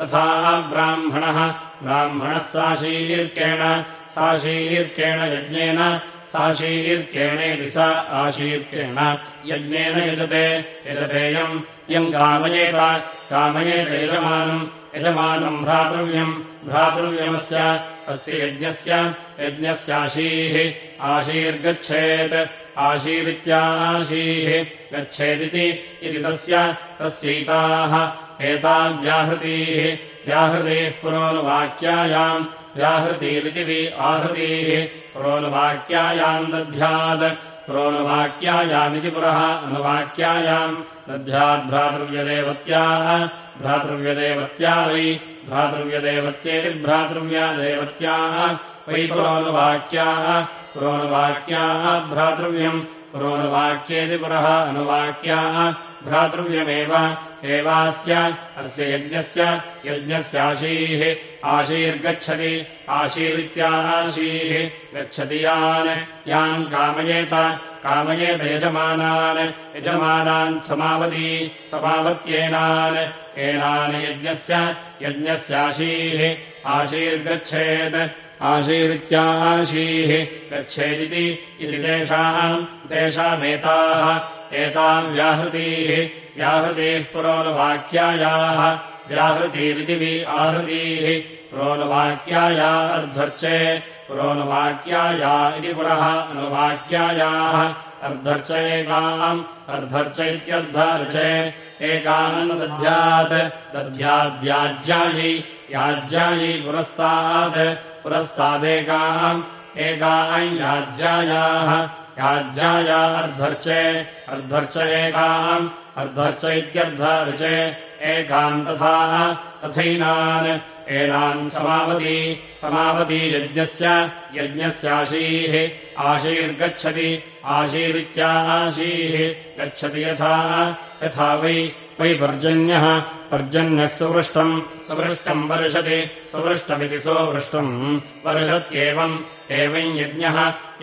तथा ब्राह्मणः। ब्राह्मणः साशीर्केण साशीर्केण यज्ञेन साशीर्केणेति स आशीर्केण यज्ञेन यजते। यजतेयम् यम् कामयेत कामयेत यजमानम्। यजमानम् भ्रातृव्यम् भ्रातृव्यमस्य अस्य यज्ञस्य यज्ञस्याशीः आशीर्गच्छेत् आशीरित्याशीः गच्छेदिति इति तस्य तस्यैताः एताव्याहृतीः व्याहृतेः पुरोनुवाक्यायाम् व्याहृतिरिति वि आहृतीः पुरोनुवाक्यायाम् दध्यात् पुरोनुवाक्यायामिति पुरः अनुवाक्यायाम् दध्याद्भ्रातृव्यदेवत्याः भ्रातृव्यदेवत्या वै भ्रातृव्यदेवत्येति भ्रातृव्यादेवत्याः वै पुरोनुवाक्याः पुरोनुवाक्याः भ्रातृव्यम् पुरोनुवाक्येति पुरः अनुवाक्याः भ्रातृव्यमेव एवास्य अस्य यज्ञस्य यज्ञस्याशीः आशीर्गच्छति आशीरित्याशीः गच्छति यान् यान् कामयेत कामयेत यजमानान् यजमानान् समावती समावत्येनान्। एनान् यज्ञस्य यज्ञस्याशीः आशीर्गच्छेत् आशीरित्याशीः। गच्छेदिति इति तेषाम् तेषामेताः एताम् व्याहृतीः। व्याहृतीः पुरोनुवाक्यायाः व्याहृतिरिति वि आहृतीः। पुरोनुवाक्याया अर्धर्चे पुरोनुवाक्याया इति पुरः अनुवाक्यायाः अर्धर्च एकाम् अर्धर्च इत्यर्धर्चे एकाम् दध्यात् दध्याद्याज्यायै याज्यायै पुरस्तात् पुरस्तादेकाम् एकाम् याज्यायाः याज्याया अर्धर्चे अर्धर्च एकाम् अर्धर्च इत्यर्धर्चे एकाम् तथा तथैनान्। एनान् समावती समावती यज्ञस्य यज्ञस्याशीः आशीर्गच्छति आशीरित्याशीः गच्छति यथा यथा वै वै पर्जन्यः पर्जन्यः सुवृष्टम् सुवृष्टम् वर्षति सुवृष्टमिति सुवृष्टम् वर्षत्येवम् एवम् यज्ञः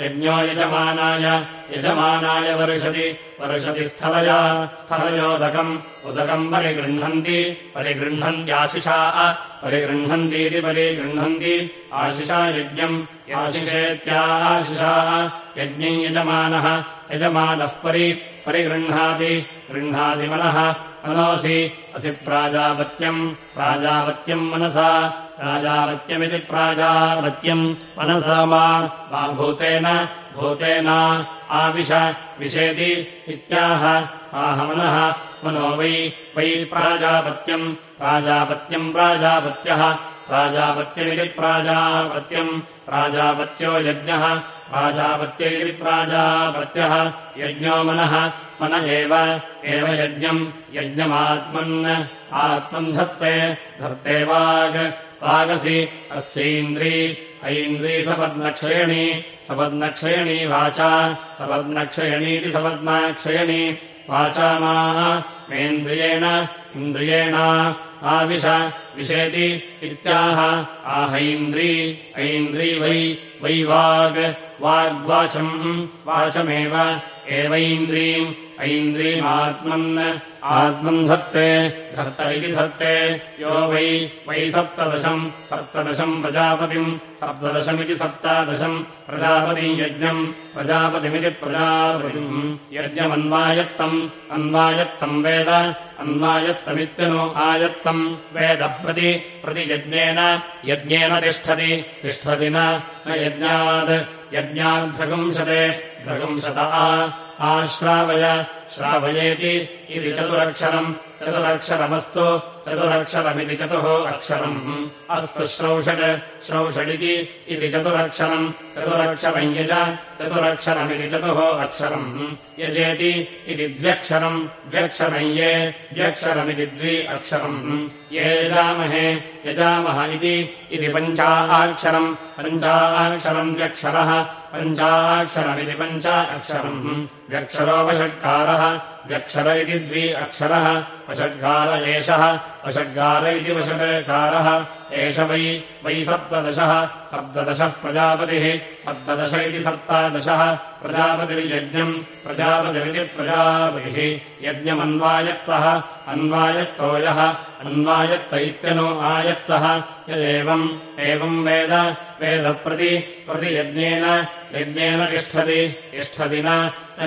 यज्ञो यजमानाय यजमानाय वर्षति वर्षति स्थलया स्थलयोदकम् उदकम् परिगृह्णन्ति परिगृह्णन्त्याशिषाः परिगृह्णन्तीति परिगृह्णन्ति आशिषा यज्ञम् आशिषेत्याशिषाः यज्ञम् यजमानः यजमानः परि परिगृह्णाति गृह्णाति मनः मनोऽसि असि प्राजापत्यम् प्राजापत्यम् मनसा प्राजापत्यमिति प्राजापत्यम् मनसा मा भूतेन भूतेन आविश विशेति इत्याह आहमनः मनो वै वै प्राजापत्यम् प्राजापत्यम् प्राजापत्यः प्राजापत्यमिति प्राजापत्यम् प्राजापत्यो यज्ञः प्राजापत्य इति प्राजापत्यः यज्ञो मनः मन एव एव यज्ञम् यज्ञमात्मन् आत्मन् धत्ते वाग् वागसि अस्यैन्द्री ऐन्द्री सपद्नक्षयणी सपद्नक्षयणी वाचा सपद्नक्षयणीति सपद्नाक्षयणी वाचा मा मेन्द्रियेण इन्द्रियेण आविश विशेति इत्याह आहैन्द्री ऐन्द्री वै वै वाग् वाग्वाचम् वाचमेव एवैन्द्रीम् ऐन्द्रीमात्मन् आत्मन् धत्ते धत्त इति धत्ते यो वै वै सप्तदशम् सप्तदशम् प्रजापतिम् सप्तदशमिति सप्तादशम् प्रजापतिम् यज्ञम् प्रजापतिमिति प्रजापतिम्। यज्ञमन्वायत्तम् अन्वायत्तम् वेद अन्वायत्तमित्यनु आयत्तम्। वेद प्रति प्रतियज्ञेन यज्ञेन तिष्ठति तिष्ठति न यज्ञात् यज्ञाद्भ्रगुंशते भ्रगुंशतः आश्रावय श्रावयेति इति चतुरक्षरम् चतुरक्षरमस्तु चतुरक्षरमिति चतुः अक्षरम्। अस्तु श्रौषड्। श्रौषडिति इति चतुरक्षरम्। चतुरक्षरम् यज। चतुरक्षरमिति चतुः अक्षरम्। यजेति इति द्व्यक्षरम्। द्व्यक्षरम् ये। द्व्यक्षरमिति द्वि अक्षरम्। ये यजामहे यजामः इति इति पञ्चाक्षरम् पञ्चाक्षरम् द्व्यक्षरः। पञ्चाक्षरमिति पञ्च अक्षरम्। व्यक्षरो वषट्कारः व्यक्षर इति द्वि अक्षरः वषट्कार एषः वषड्गार इति वषट्कारः एष वै वै सप्तदशः सप्तदशः प्रजापतिः सप्तदश इति सप्तादशः प्रजापतिर्यज्ञम् प्रजापतिरिति प्रजापतिः। यज्ञमन्वायत्तः अन्वायत्तो यः अन्वायत्त इत्यनो आयत्तः यदेवम् एवम् वेद वेदप्रति प्रतियज्ञेन यज्ञेन तिष्ठति तिष्ठति न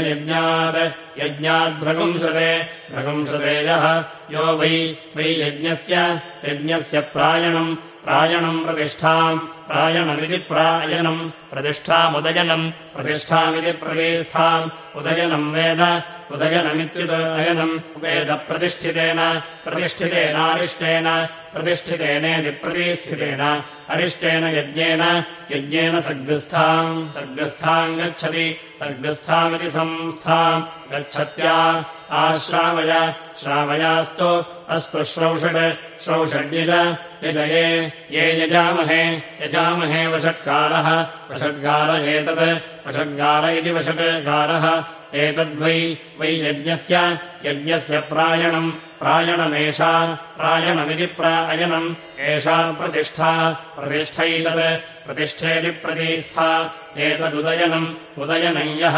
यज्ञात् यज्ञाद्भ्रगुंसते भ्रगुंसते यः यो वै वै यज्ञस्य यज्ञस्य प्रायणम् प्रायणम् प्रतिष्ठाम् प्रायणमिति प्रायणम् प्रतिष्ठामुदयनम् प्रतिष्ठामिति प्रतिष्ठाम् उदयनम् वेद उदयनमित्युदयनम् वेदप्रतिष्ठितेन प्रतिष्ठितेनारिष्टेन प्रतिष्ठितेनेति प्रतिष्ठितेन अरिष्टेन यज्ञेन यज्ञेन सर्गस्थाम् सर्गस्थाम् गच्छति सर्गस्थामिति संस्थाम् गच्छत्या आश्रावय श्रावयास्तु अस्तु श्रौषड् श्रौषड्यज यजये ये यजामहे यजामहे वषट्कारः वषट्कार एतत् वषट्कार इति वषट्कारः एतद्वै वै यज्ञस्य यज्ञस्य प्रायणम् प्रायणमेषा प्रायणमिति प्रायणम् एषा प्रतिष्ठा प्रतिष्ठैतत् प्रतिष्ठेति प्रतिष्ठा एतदुदयनम् उदयनम् यः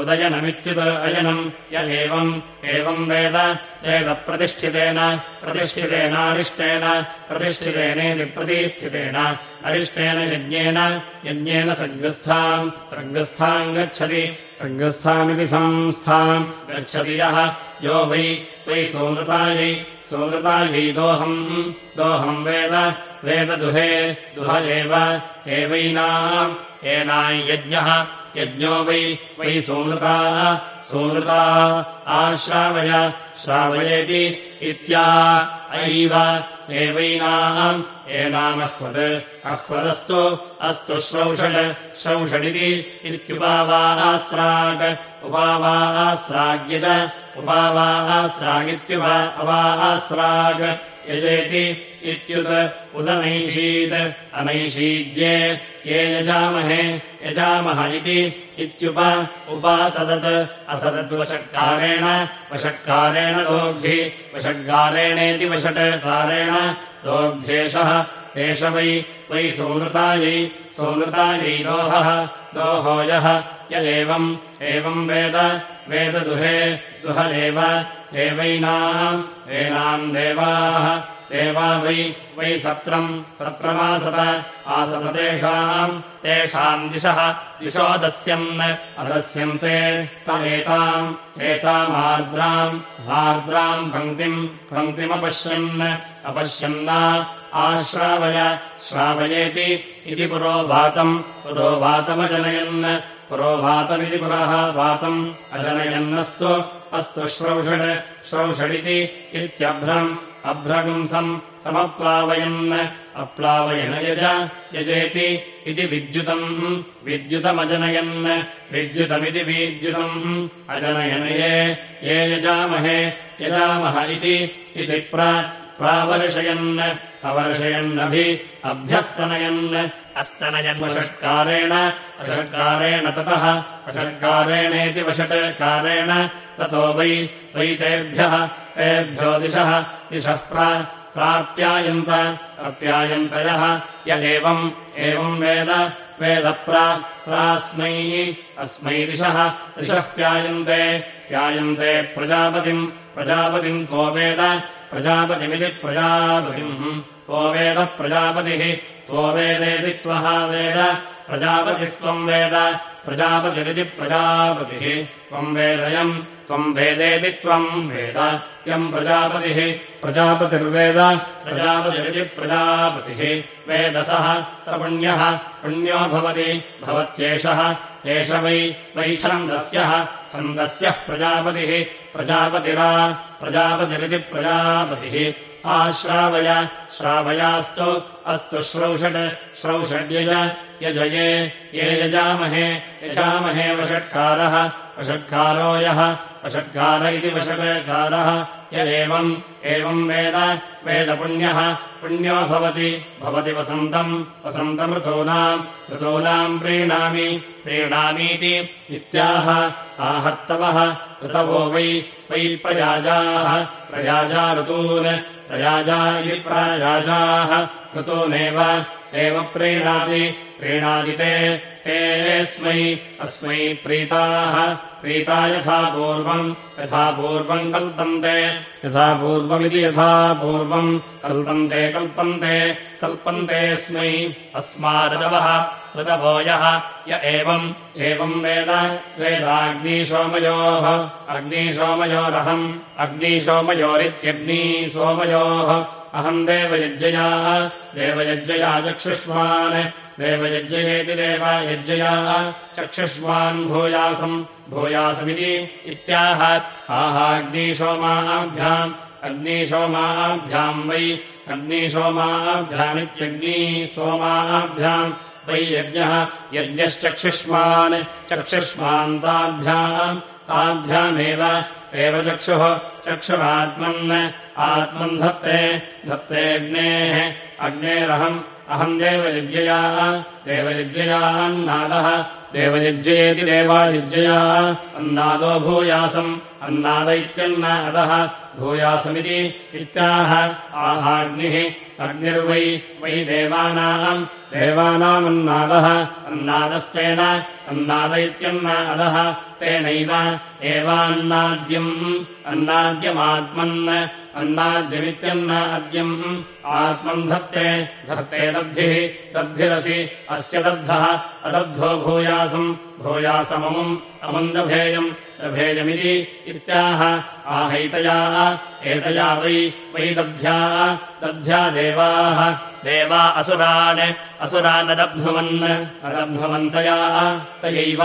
उदयनमित्युदयनम् य एवम् एवम् वेद वेदप्रतिष्ठितेन प्रतिष्ठितेनारिष्टेन प्रतिष्ठितेनेति प्रतिष्ठितेन अरिष्टेन यज्ञेन यज्ञेन सर्गस्थाम् सर्गस्थाम् गच्छति सर्गस्थामिति संस्थाम् गच्छति यः। यो वै वै सोमृतायै सोमृतायै दोहम् दोहम् वेद वेददुहे दुह एव एवैनाम् एनायज्ञः यज्ञो वै वै सोमृता सोमृता आश्रावय श्रावयेति इत्या। ऐव एवैनाम् एनामह्वत् अह्वदस्तु अस्तु श्रौषड् श्रौषडिति इत्युपावास्राग् उपावास्राग्यज उपावास्रागित्युप अवास्राग् यजेति इत्युत उदनैषीत् अनैषीद्ये ये यजामहे यजामः इति इत्युप उपासदत् असदत् वषट्कारेण दोग्धि वषट्कारेणेति वषट्कारेण दोग्ध्येषः एष वै वै सोमृतायै सोमृतायै दोहः दोहो यः य एवम् एवम् वेद वेददुहे दुह एव एवैनाम् एनाम् देवाः देवा वै वै सत्रम् सत्रमासत आसत तेषाम् तेषाम् दिशः दिशो दस्यन् अदस्यन्ते त एताम् एतामार्द्राम् आर्द्राम् पङ्क्तिम् पङ्क्तिमपश्यन् अपश्यन्ना आश्रावय श्रावयेति इति पुरोभातम् पुरोभातमजनयन् पुरोभातमिति पुरः वातम् अजनयन्नस्तु अस्तु श्रौषड् श्रौषडिति इत्यभ्रम् अभ्रगुंसम् समप्लावयन् अप्लावयन यज यजेति इति विद्युतम् विद्युतमजनयन् विद्युतमिति विद्युतम् अजनयन ये यजामहे यजामह इति प्रावर्षयन् अवर्षयन्नभि अभ्यस्तनयन्। अस्तनयन्। वषट्कारेण ततः। वषट्कारेणेति वषट्कारेण ततो वै वै तेभ्यः तेभ्यो दिशः दिशः प्राप्यायन्त अप्यायन्तयः य एवम् एवम् वेद वेदप्रास्मै अस्मै दिशः दिशः प्यायन्ते। प्यायन्ते प्रजापतिम् प्रजापतिम् त्वो वेद प्रजापतिमिति प्रजापतिम् त्वो वेद प्रजापतिः त्वो वेदेति त्वः वेद प्रजापतिस्त्वम् वेद प्रजापतिरिति प्रजापतिः। त्वम् वेदयम् त्वम् वेदेति त्वम् वेद यम् प्रजापतिः प्रजापतिर्वेद प्रजापतिरिति प्रजापतिः। वेदसः स पुण्यः पुण्यो भवति भवत्येषः एष वै वै छन्दस्यः छन्दस्यः प्रजापतिः प्रजापतिरा प्रजापतिरिति प्रजापतिः आश्रावय श्रावयास्तु अस्तु श्रौषड् श्रौषड्यज यजये ये यजामहे यजामहे वषट्कारः वषट्कारो यः वषट्कार इति वषट्कारः य एवम् वेद वेदपुण्यः पुण्यो भवति भवति वसन्तम् वसन्तमृतूनाम् ऋतूनाम् प्रीणामि प्रीणामीति इत्याह आहर्तवः ऋतवो वै वै प्रयाजाः प्रयाजा ऋतून् प्रयाजा इति प्रायाजाः ऋतूनेव एव प्रीणाति प्रीणादिते तेऽस्मै अस्मै प्रीताः। प्रीता यथा पूर्वम् यथा पूर्वम् कल्पन्ते यथा पूर्वमिति यथा पूर्वम् कल्पन्ते कल्पन्ते कल्पन्तेऽस्मै अस्मादवः ऋतवो यः य एवम् एवम् वेद वेदाग्निसोमयोः अग्निसोमयोरहम् अग्निसोमयोरित्यग्निसोमयोः अहम् देवयज्ञया देवयज्ञया चक्षुष्मान् देवयज्ञयेति देवयज्ञया चक्षुष्मान् भूयासम्। भूयासमिति इत्याह। आहाग्निसोमाभ्याम् अग्निसोमाभ्याम् वै। अग्निसोमाभ्यामित्यग्निसोमाभ्याम् वै यज्ञः। यज्ञश्चक्षुष्मान्। चक्षुष्मान्ताभ्याम्। ताभ्यामेव एव चक्षुः चक्षुरात्मन् आत्मन् धत्ते धत्तेऽग्नेः अग्नेरहम् अहम् देवयज्ञया देवयज्ञयान्नादः देवयज्ञयेति देवायुज्यया अन्नादो भूयासम् अन्नाद इत्यन्नादः भूयासमिति इत्याह आहाग्निः अग्निर्वै वै देवानाम् देवानामन्नादः। अन्नादस्तेन अन्नाद इत्यन्नादः तेनैव एवान्नाद्यम् अन्नाद्यमात्मन् अन्नाद्यमित्यन्नाद्यम् आत्मम् धत्ते धत्ते दब्धिः दब्धिरसि अस्य दब्धः। अदब्धो भूयासम् भूयासममुम् अमुम् लभेयम् लभेयमिति इत्याह। आहैतया एतया वै वै दब्ध्या दब्ध्या देवाः देवा असुरान् असुरानदब्धुवन् अदब्धुवन्तया तयैव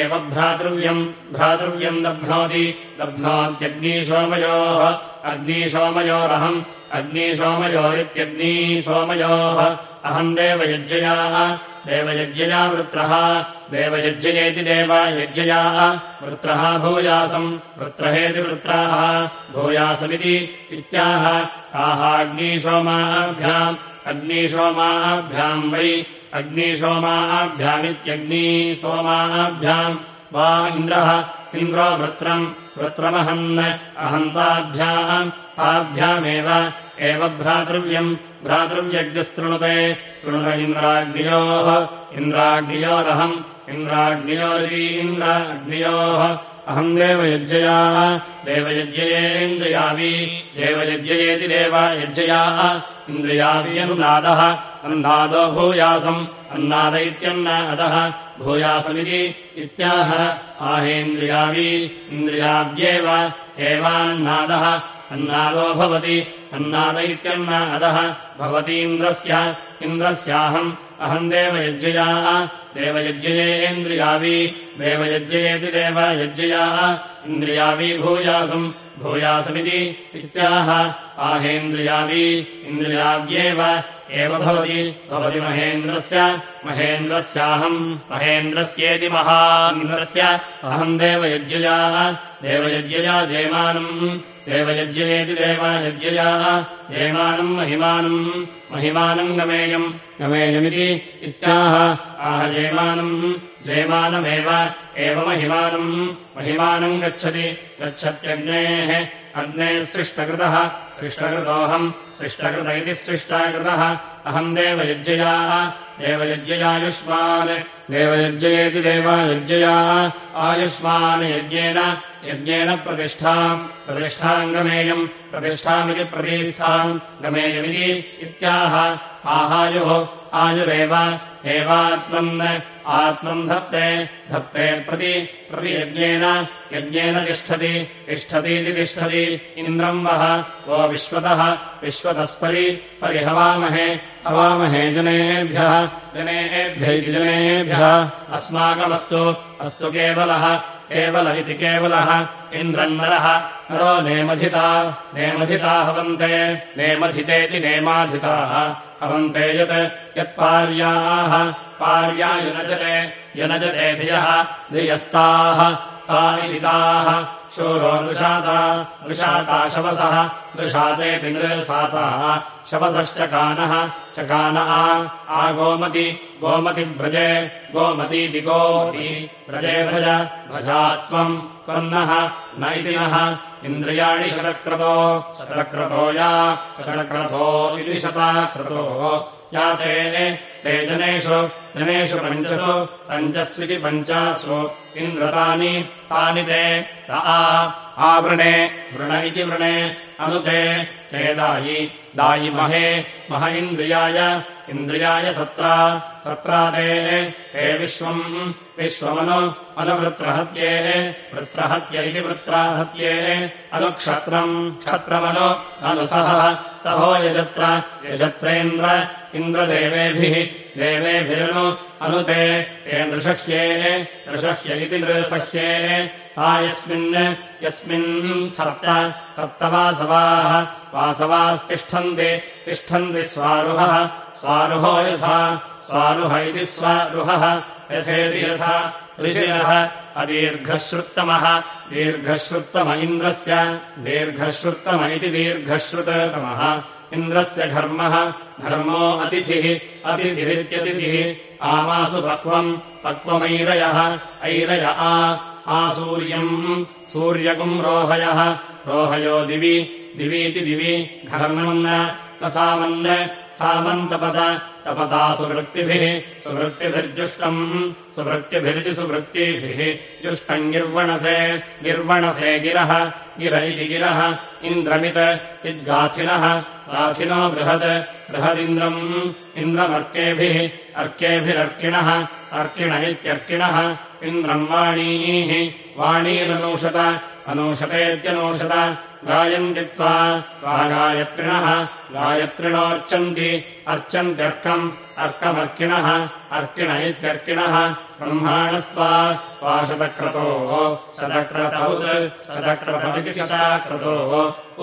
एव भ्रातृव्यम् भ्रातृव्यम् दब्धोति दब्धोत्यग्निसोमयोः अग्निसोमयोरहम् अग्निसोमयोरित्यग्निसोमयोः अहम् देवयज्ञया देवयज्ञया वृत्रः देवयज्ञयेति देवयज्ञया वृत्रः भूयासम् वृत्रहेति वृत्राः भूयासमिति इत्याह आहाग्निसोमाभ्याम् अग्निसोमाभ्याम् वै अग्निसोमाभ्यामित्यग्निसोमाभ्याम् वा इन्द्रः इन्द्रो वृत्रम् वृत्रमहन् अहन्ताभ्याम् ताभ्यामेव एव भ्रातृव्यम् भ्रातृव्यज्ञस्तृणुते शृणुत इन्द्राग्नियोः इन्द्राग्नियोरहम् इन्द्राग्नियोरिति इन्द्राग्नियोः अहम् देवयज्ञया देवयज्ञयेन्द्रियावी देवयज्ञयेति देवयज्ञया इन्द्रियाव्यनुनादः। अन्नादो भूयासम्। अन्नाद इत्यन्नादः भूयासमिति इत्याह। आहेन्द्रियावी। इन्द्रियाव्येव। एवान्नादः। अन्नादो भवति। अन्नाद इत्यन्नादः भवतीन्द्रस्य। इन्द्रस्याहम्। अहम् देवयज्ञया देवयज्ञयेन्द्रियावी देवयज्ञयेति देवयज्ञया इन्द्रियावी भूयासम् भूयासमिति इत्याह। आहेन्द्रियावी इन्द्रियाव्येव एव भवति। भवति महेन्द्रस्य महेन्द्रस्याहम् महेन्द्रस्येति महान्द्रस्य अहम् देवयज्ञया देवयज्ञया जयमानम् देवयज्ञयेति देवयज्ञया जयमानम् महिमानम् महिमानम् गमेयम् गमेयमिति इत्याह। आह जयमानम् जयमानमेव एव महिमानम् महिमानम् गच्छति गच्छत्यग्नेः अग्नेः सृष्टकृतः सृष्टकृतोऽहम् सृष्टकृत इति सृष्टाकृतः। अहम् देवयज्ञया देवयज्ञयायुष्मान् देवयज्ञयेति देवायज्ञया आयुष्मान् यज्ञेन यज्ञेन प्रतिष्ठाम् प्रतिष्ठाम् गमेयम् प्रतिष्ठामिति प्रतिष्ठाम् गमेयमिति इत्याह आहायुः आयुरेव एवात्मन् आत्मम् धत्ते धत्ते प्रति प्रतियज्ञेन यज्ञेन तिष्ठति तिष्ठतीति तिष्ठति इन्द्रम् वः वो विश्वतः विश्वतस्परि परिहवामहे हवामहे जनेभ्यः जनेभ्य अस्माकमस्तु अस्तु केवलः केवल इति केवलः। इन्द्रन्नरः। नरो नेमधिता। नेमधिता हवन्ते। नेमधितेति नेमाधिताः। हवन्ते यत्। यत्पार्याः। पार्या युनजते। युनजते धियः धियस्ताः शूरो दृशाता दृशाता शवसः दृशातेति नृसाताः शवसश्चकानः चकान आ। गोमति गोमतिव्रजे गोमतीति गोमति व्रजे भज भजा त्वम् त्वन्नः न इति नः। इन्द्रियाणि शतक्रतो शतक्रतो या शतक्रतो इति शताक्रतो या ते जनेषु जनेषु पञ्चसु पञ्चस्विति पञ्चासु। इन्द्रतानि तानि ते आवृणे वृण इति वृणे अनुते ते दायि दायि महे मह इन्द्रियाय इन्द्रियाय सत्रा सत्रा ते विश्वम् विश्वमनु अनुवृत्रहत्ये वृत्रहत्य इति वृत्राहत्ये अनुक्षत्रम् क्षत्रमनु अनुसः सहो यजत्र यजत्रेन्द्र इन्द्रदेवेभिः देवेभिरनु अनुते ते नृषह्ये नृषह्य इति नृसह्ये आ यस्मिन् यस्मिन् सप्त सप्तवासवाः वासवास्तिष्ठन्ति तिष्ठन्ति स्वारुहः स्वारुहो यथा। स्वारुह इति स्वारुहः। यथेति यथा। ऋषिरः अदीर्घश्रुत्तमः। दीर्घश्रुत्तम इन्द्रस्य। दीर्घश्रुत्तम इति दीर्घश्रुततमः। इन्द्रस्य घर्मः। घर्मो अतिथिः। अतिथिरित्यतिथिः। आमासु पक्वम्। पक्वमैरयः। ऐरय आ। आसूर्यम्। सूर्यकुम् रोहयः। रोहयो दिवि। दिवीति दिवि। घर्मम् न सामन् सामन्तपद तपता सुवृत्तिभिः सुवृत्तिभिर्जुष्टम् सुवृत्तिभिरिति सुवृत्तिभिः। जुष्टम् गिर्वणसे गिर्वणसे गिरः गिर इति गिरः इन्द्रमित् इद्गाथिनः गाथिनो बृहत् बृहदिन्द्रम् इन्द्रमर्केभिः अर्केभिरर्किणः अर्किण इत्यर्किणः इन्द्रम् वाणीः वाणीरनूषत अनूषतेत्यनूषत गायन्ति त्वा गायत्रिणः गायत्रिणोऽर्चन्ति अर्चन्त्यर्कम् अर्कमर्किणः अर्किण इत्यर्किणः ब्रह्माणस्त्वा त्वा शतक्रतोः शतक्रतौ शतक्रतमिति शताक्रतोः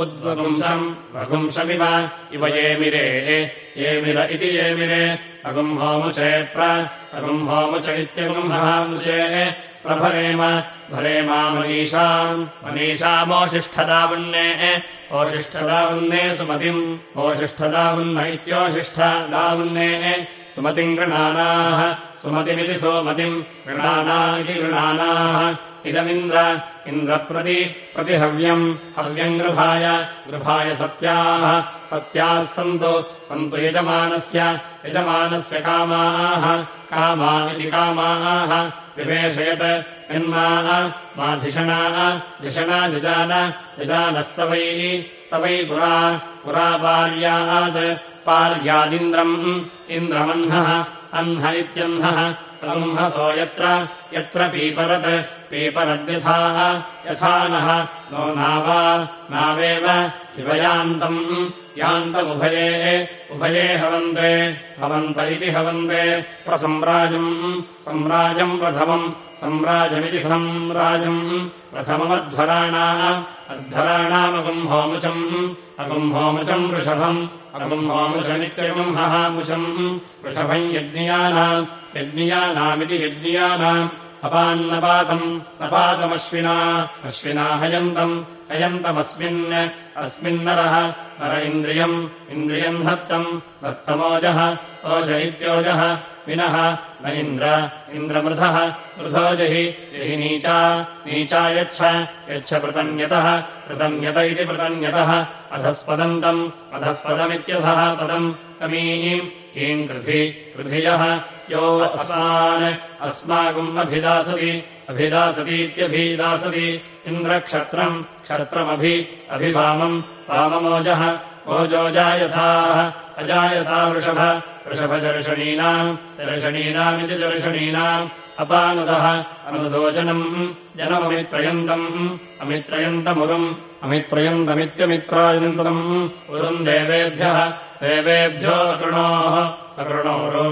उद्वगुंसम् वगुंसमिव इव येमिरे येमिर इति येमिरे अगुम्होमुचे प्र अगुम्होमुच इत्यगुम्हामुचे प्रभरेम भरेमा मनीषाम् मनीषामोषिष्ठदावन्ने ओषिष्ठदावन्ने सुमतिम् ओषिष्ठदावन्न इत्योषिष्ठदावन्ने सुमतिम् गृणानाः सुमतिमिति सोमतिम् गृणाना इति गृणानाः इदमिन्द्र इन्द्रप्रति प्रतिहव्यम् हव्यम् गृभाय गृभाय सत्याः सत्याः सन्तु सन्तु यजमानस्य यजमानस्य कामाः कामा इति कामाः विवेशयत्। यन्माः माधिषणाः धिषणा जजान जजानस्तवैः स्तवै पुरा पुरा पार्यात्। पार्यादिन्द्रम् इन्द्रमह्नः अह्न इत्यह्नः ब्रह्मसो यत्र यत्र पीपरत् पीपरद्यथाः यथा नः। नो नावा नावेव इव यान्तम् यान्तमुभये उभये हवन्ते हवन्त इति हवन्ते प्रसम्राजम्। सम्राजम् प्रथमम् सम्राजमिति सम्राजम्। प्रथममध्वराणा अध्वराणामगुम्होमुचम् अगुम्होमुचम् वृषभम् अगुम्होमुचमित्यगुम्हहामुचम् वृषभम् यज्ञियानाम् यज्ञियानामिति यज्ञियानाम् अपान्नपातम् नपातमश्विना अश्विना हयन्तम् हयन्तमस्मिन् अस्मिन्नरः नर इन्द्रियम् इन्द्रियम् धत्तम् दत्तमोजः ओज इत्योजः विनः न इन्द्र इन्द्रमृधः मृधो जहि जहि नीचा नीचा यच्छ यच्छ पृतन्यतः पृतन्यत इति पृतन्यतः अधस्पदन्तम् अधस्पदमित्यधः पदम् तमीम् ईम् कृधि कृधियः यो अस्मान् अस्माकम् अभिदासति अभिदासतीत्यभिदासति इन्द्रक्षत्रम् क्षत्रमभि अभिवामम् वाममोजः ओजोजायथाः अजायथा वृषभ वृषभचर्षणीनाम् चर्षणीनामिति चर्षणीनाम् अपानुदः अनुदोजनम् जनममित्रयन्तम् अमित्रयन्तमुरुम् अमित्रयन्तमित्यमित्रायन्तम् उरुम् देवेभ्यः देवेभ्यो कृणोः अकृणोरु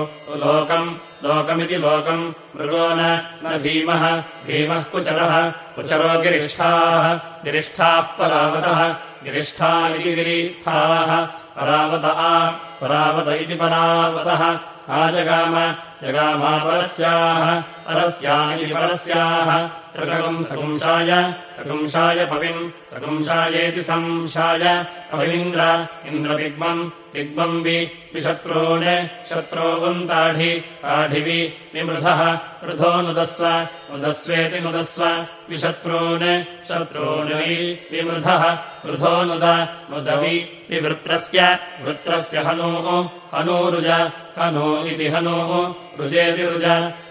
लोकम् लोकमिति लोकम् मृगो न भीमः भीमः कुचरः कुचरो गिरिष्ठाः गिरिष्ठाः परावतः गिरिष्ठा इति गिरीस्थाः परावत आ परावत इति परावतः आजगाम जगामापरस्याः परस्या इति परस्याः। सृगम् सकुंशाय सकुंशाय पविम् सकुंशायेति संशाय। पविमिन्द्र इन्द्रदिग्मम्। दिग्मम् वि विशत्रून्। शत्रोवन्ताढि। ताढिवि विमृधः वृधोऽनुदस्व नुदस्वेति नुदस्व। विशत्रून्। शत्रून् विमृधः। वृधोऽनुद नुदवि विवृत्रस्य। वृत्रस्य हनोः। हनूरुज। हनो इति हनोः रुजेति रुज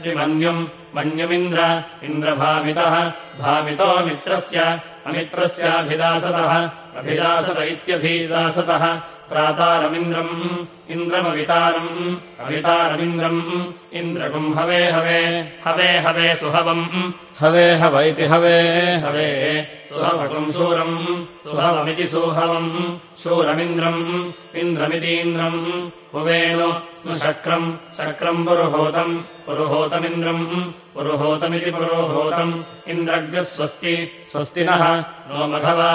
विमन्युम् मन्युमिन्द्र इन्द्रभावितः भावितो मित्रस्य अमित्रस्याभिदासतः अभिदासत इत्यभिदासतः प्रातारमिन्द्रम् इन्द्रमवितारम् अवितारमिन्द्रम् इन्द्रकम् हवे हवे हवे हवे सुहवम्। हवे हव इति हवे हवे सुहवकम् शूरम् सुहवमिति सुहवम् शूरमिन्द्रम् इन्द्रमितीन्द्रम् हुवेणु शक्रम् शक्रम् पुरुहूतम् पुरुहूतमिन्द्रम् पुरुहूतमिति पुरोहूतम् इन्द्रग्स्वस्ति स्वस्ति नः नो मघवा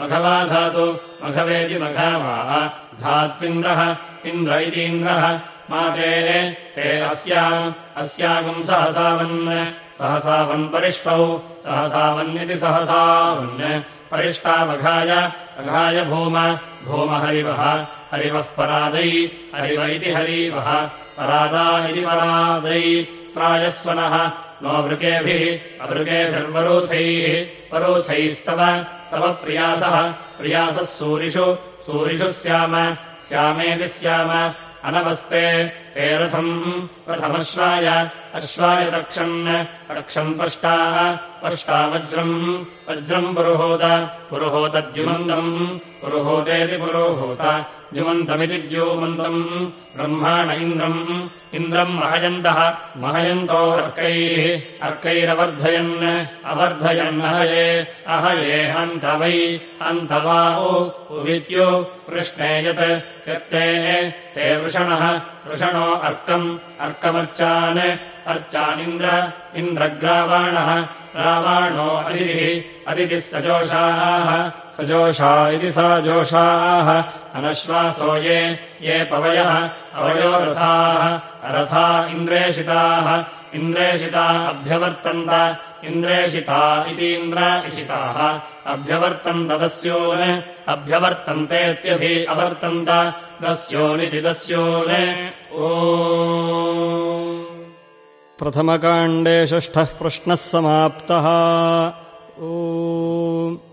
मघवा धातु मघवेति मघावा धात्विन्द्रः इन्द्र इतीन्द्रः माते ते अस्या अस्यागम् सहसावन् सहसावन्परिष्टौ सहसावन्निति सहसावन् परिष्टावघाय अघाय भूम भूमहरिवः हरिवः परादै हरिव इति हरिवः परादा इति परादै त्रायस्वनः नो वृकेभिः अवृकेभिर्वरोथैः वरोथैस्तव तव प्रियासः प्रियासः सूरिषु सूरिषु स्याम स्यामेति स्याम अनवस्ते ते रथम् रथमश्वाय अश्वाय रक्षन् रक्षम् पष्टाः पष्टा वज्रम् वज्रम् पुरुहूत पुरुहूतद्युमन्तम् पुरुहूतेति पुरोहूत द्युमन्तमिति द्यूमन्तम् ब्रह्माण इन्द्रम् इन्द्रम् महयन्तः महयन्तो अर्कैः अर्कैरवर्धयन् अवर्धयन् अहये अहये हन्त वै हन्त वा उविद्यु कृष्णे यत् यत्ते ते वृषणः वृषणो अर्कम् अर्कमर्चान् अर्चानिन्द्र इन्द्रग्रावाणः रावाणो अदितिः अदितिः सजोषाः। सजोषा इति सा जोषाः। अनश्वासो ये ये पवयः अवयो रथाः। इन्द्रेषिताः इन्द्रेषिता अभ्यवर्तन्त इन्द्रेषिता इति इन्द्र इषिताः अभ्यवर्तन्त दस्योन् अभ्यवर्तन्तेत्यभि अवर्तन्त दस्योनिति दस्योन्। ओ
प्रथमकाण्डे षष्ठः प्रश्नः समाप्तः। ओ।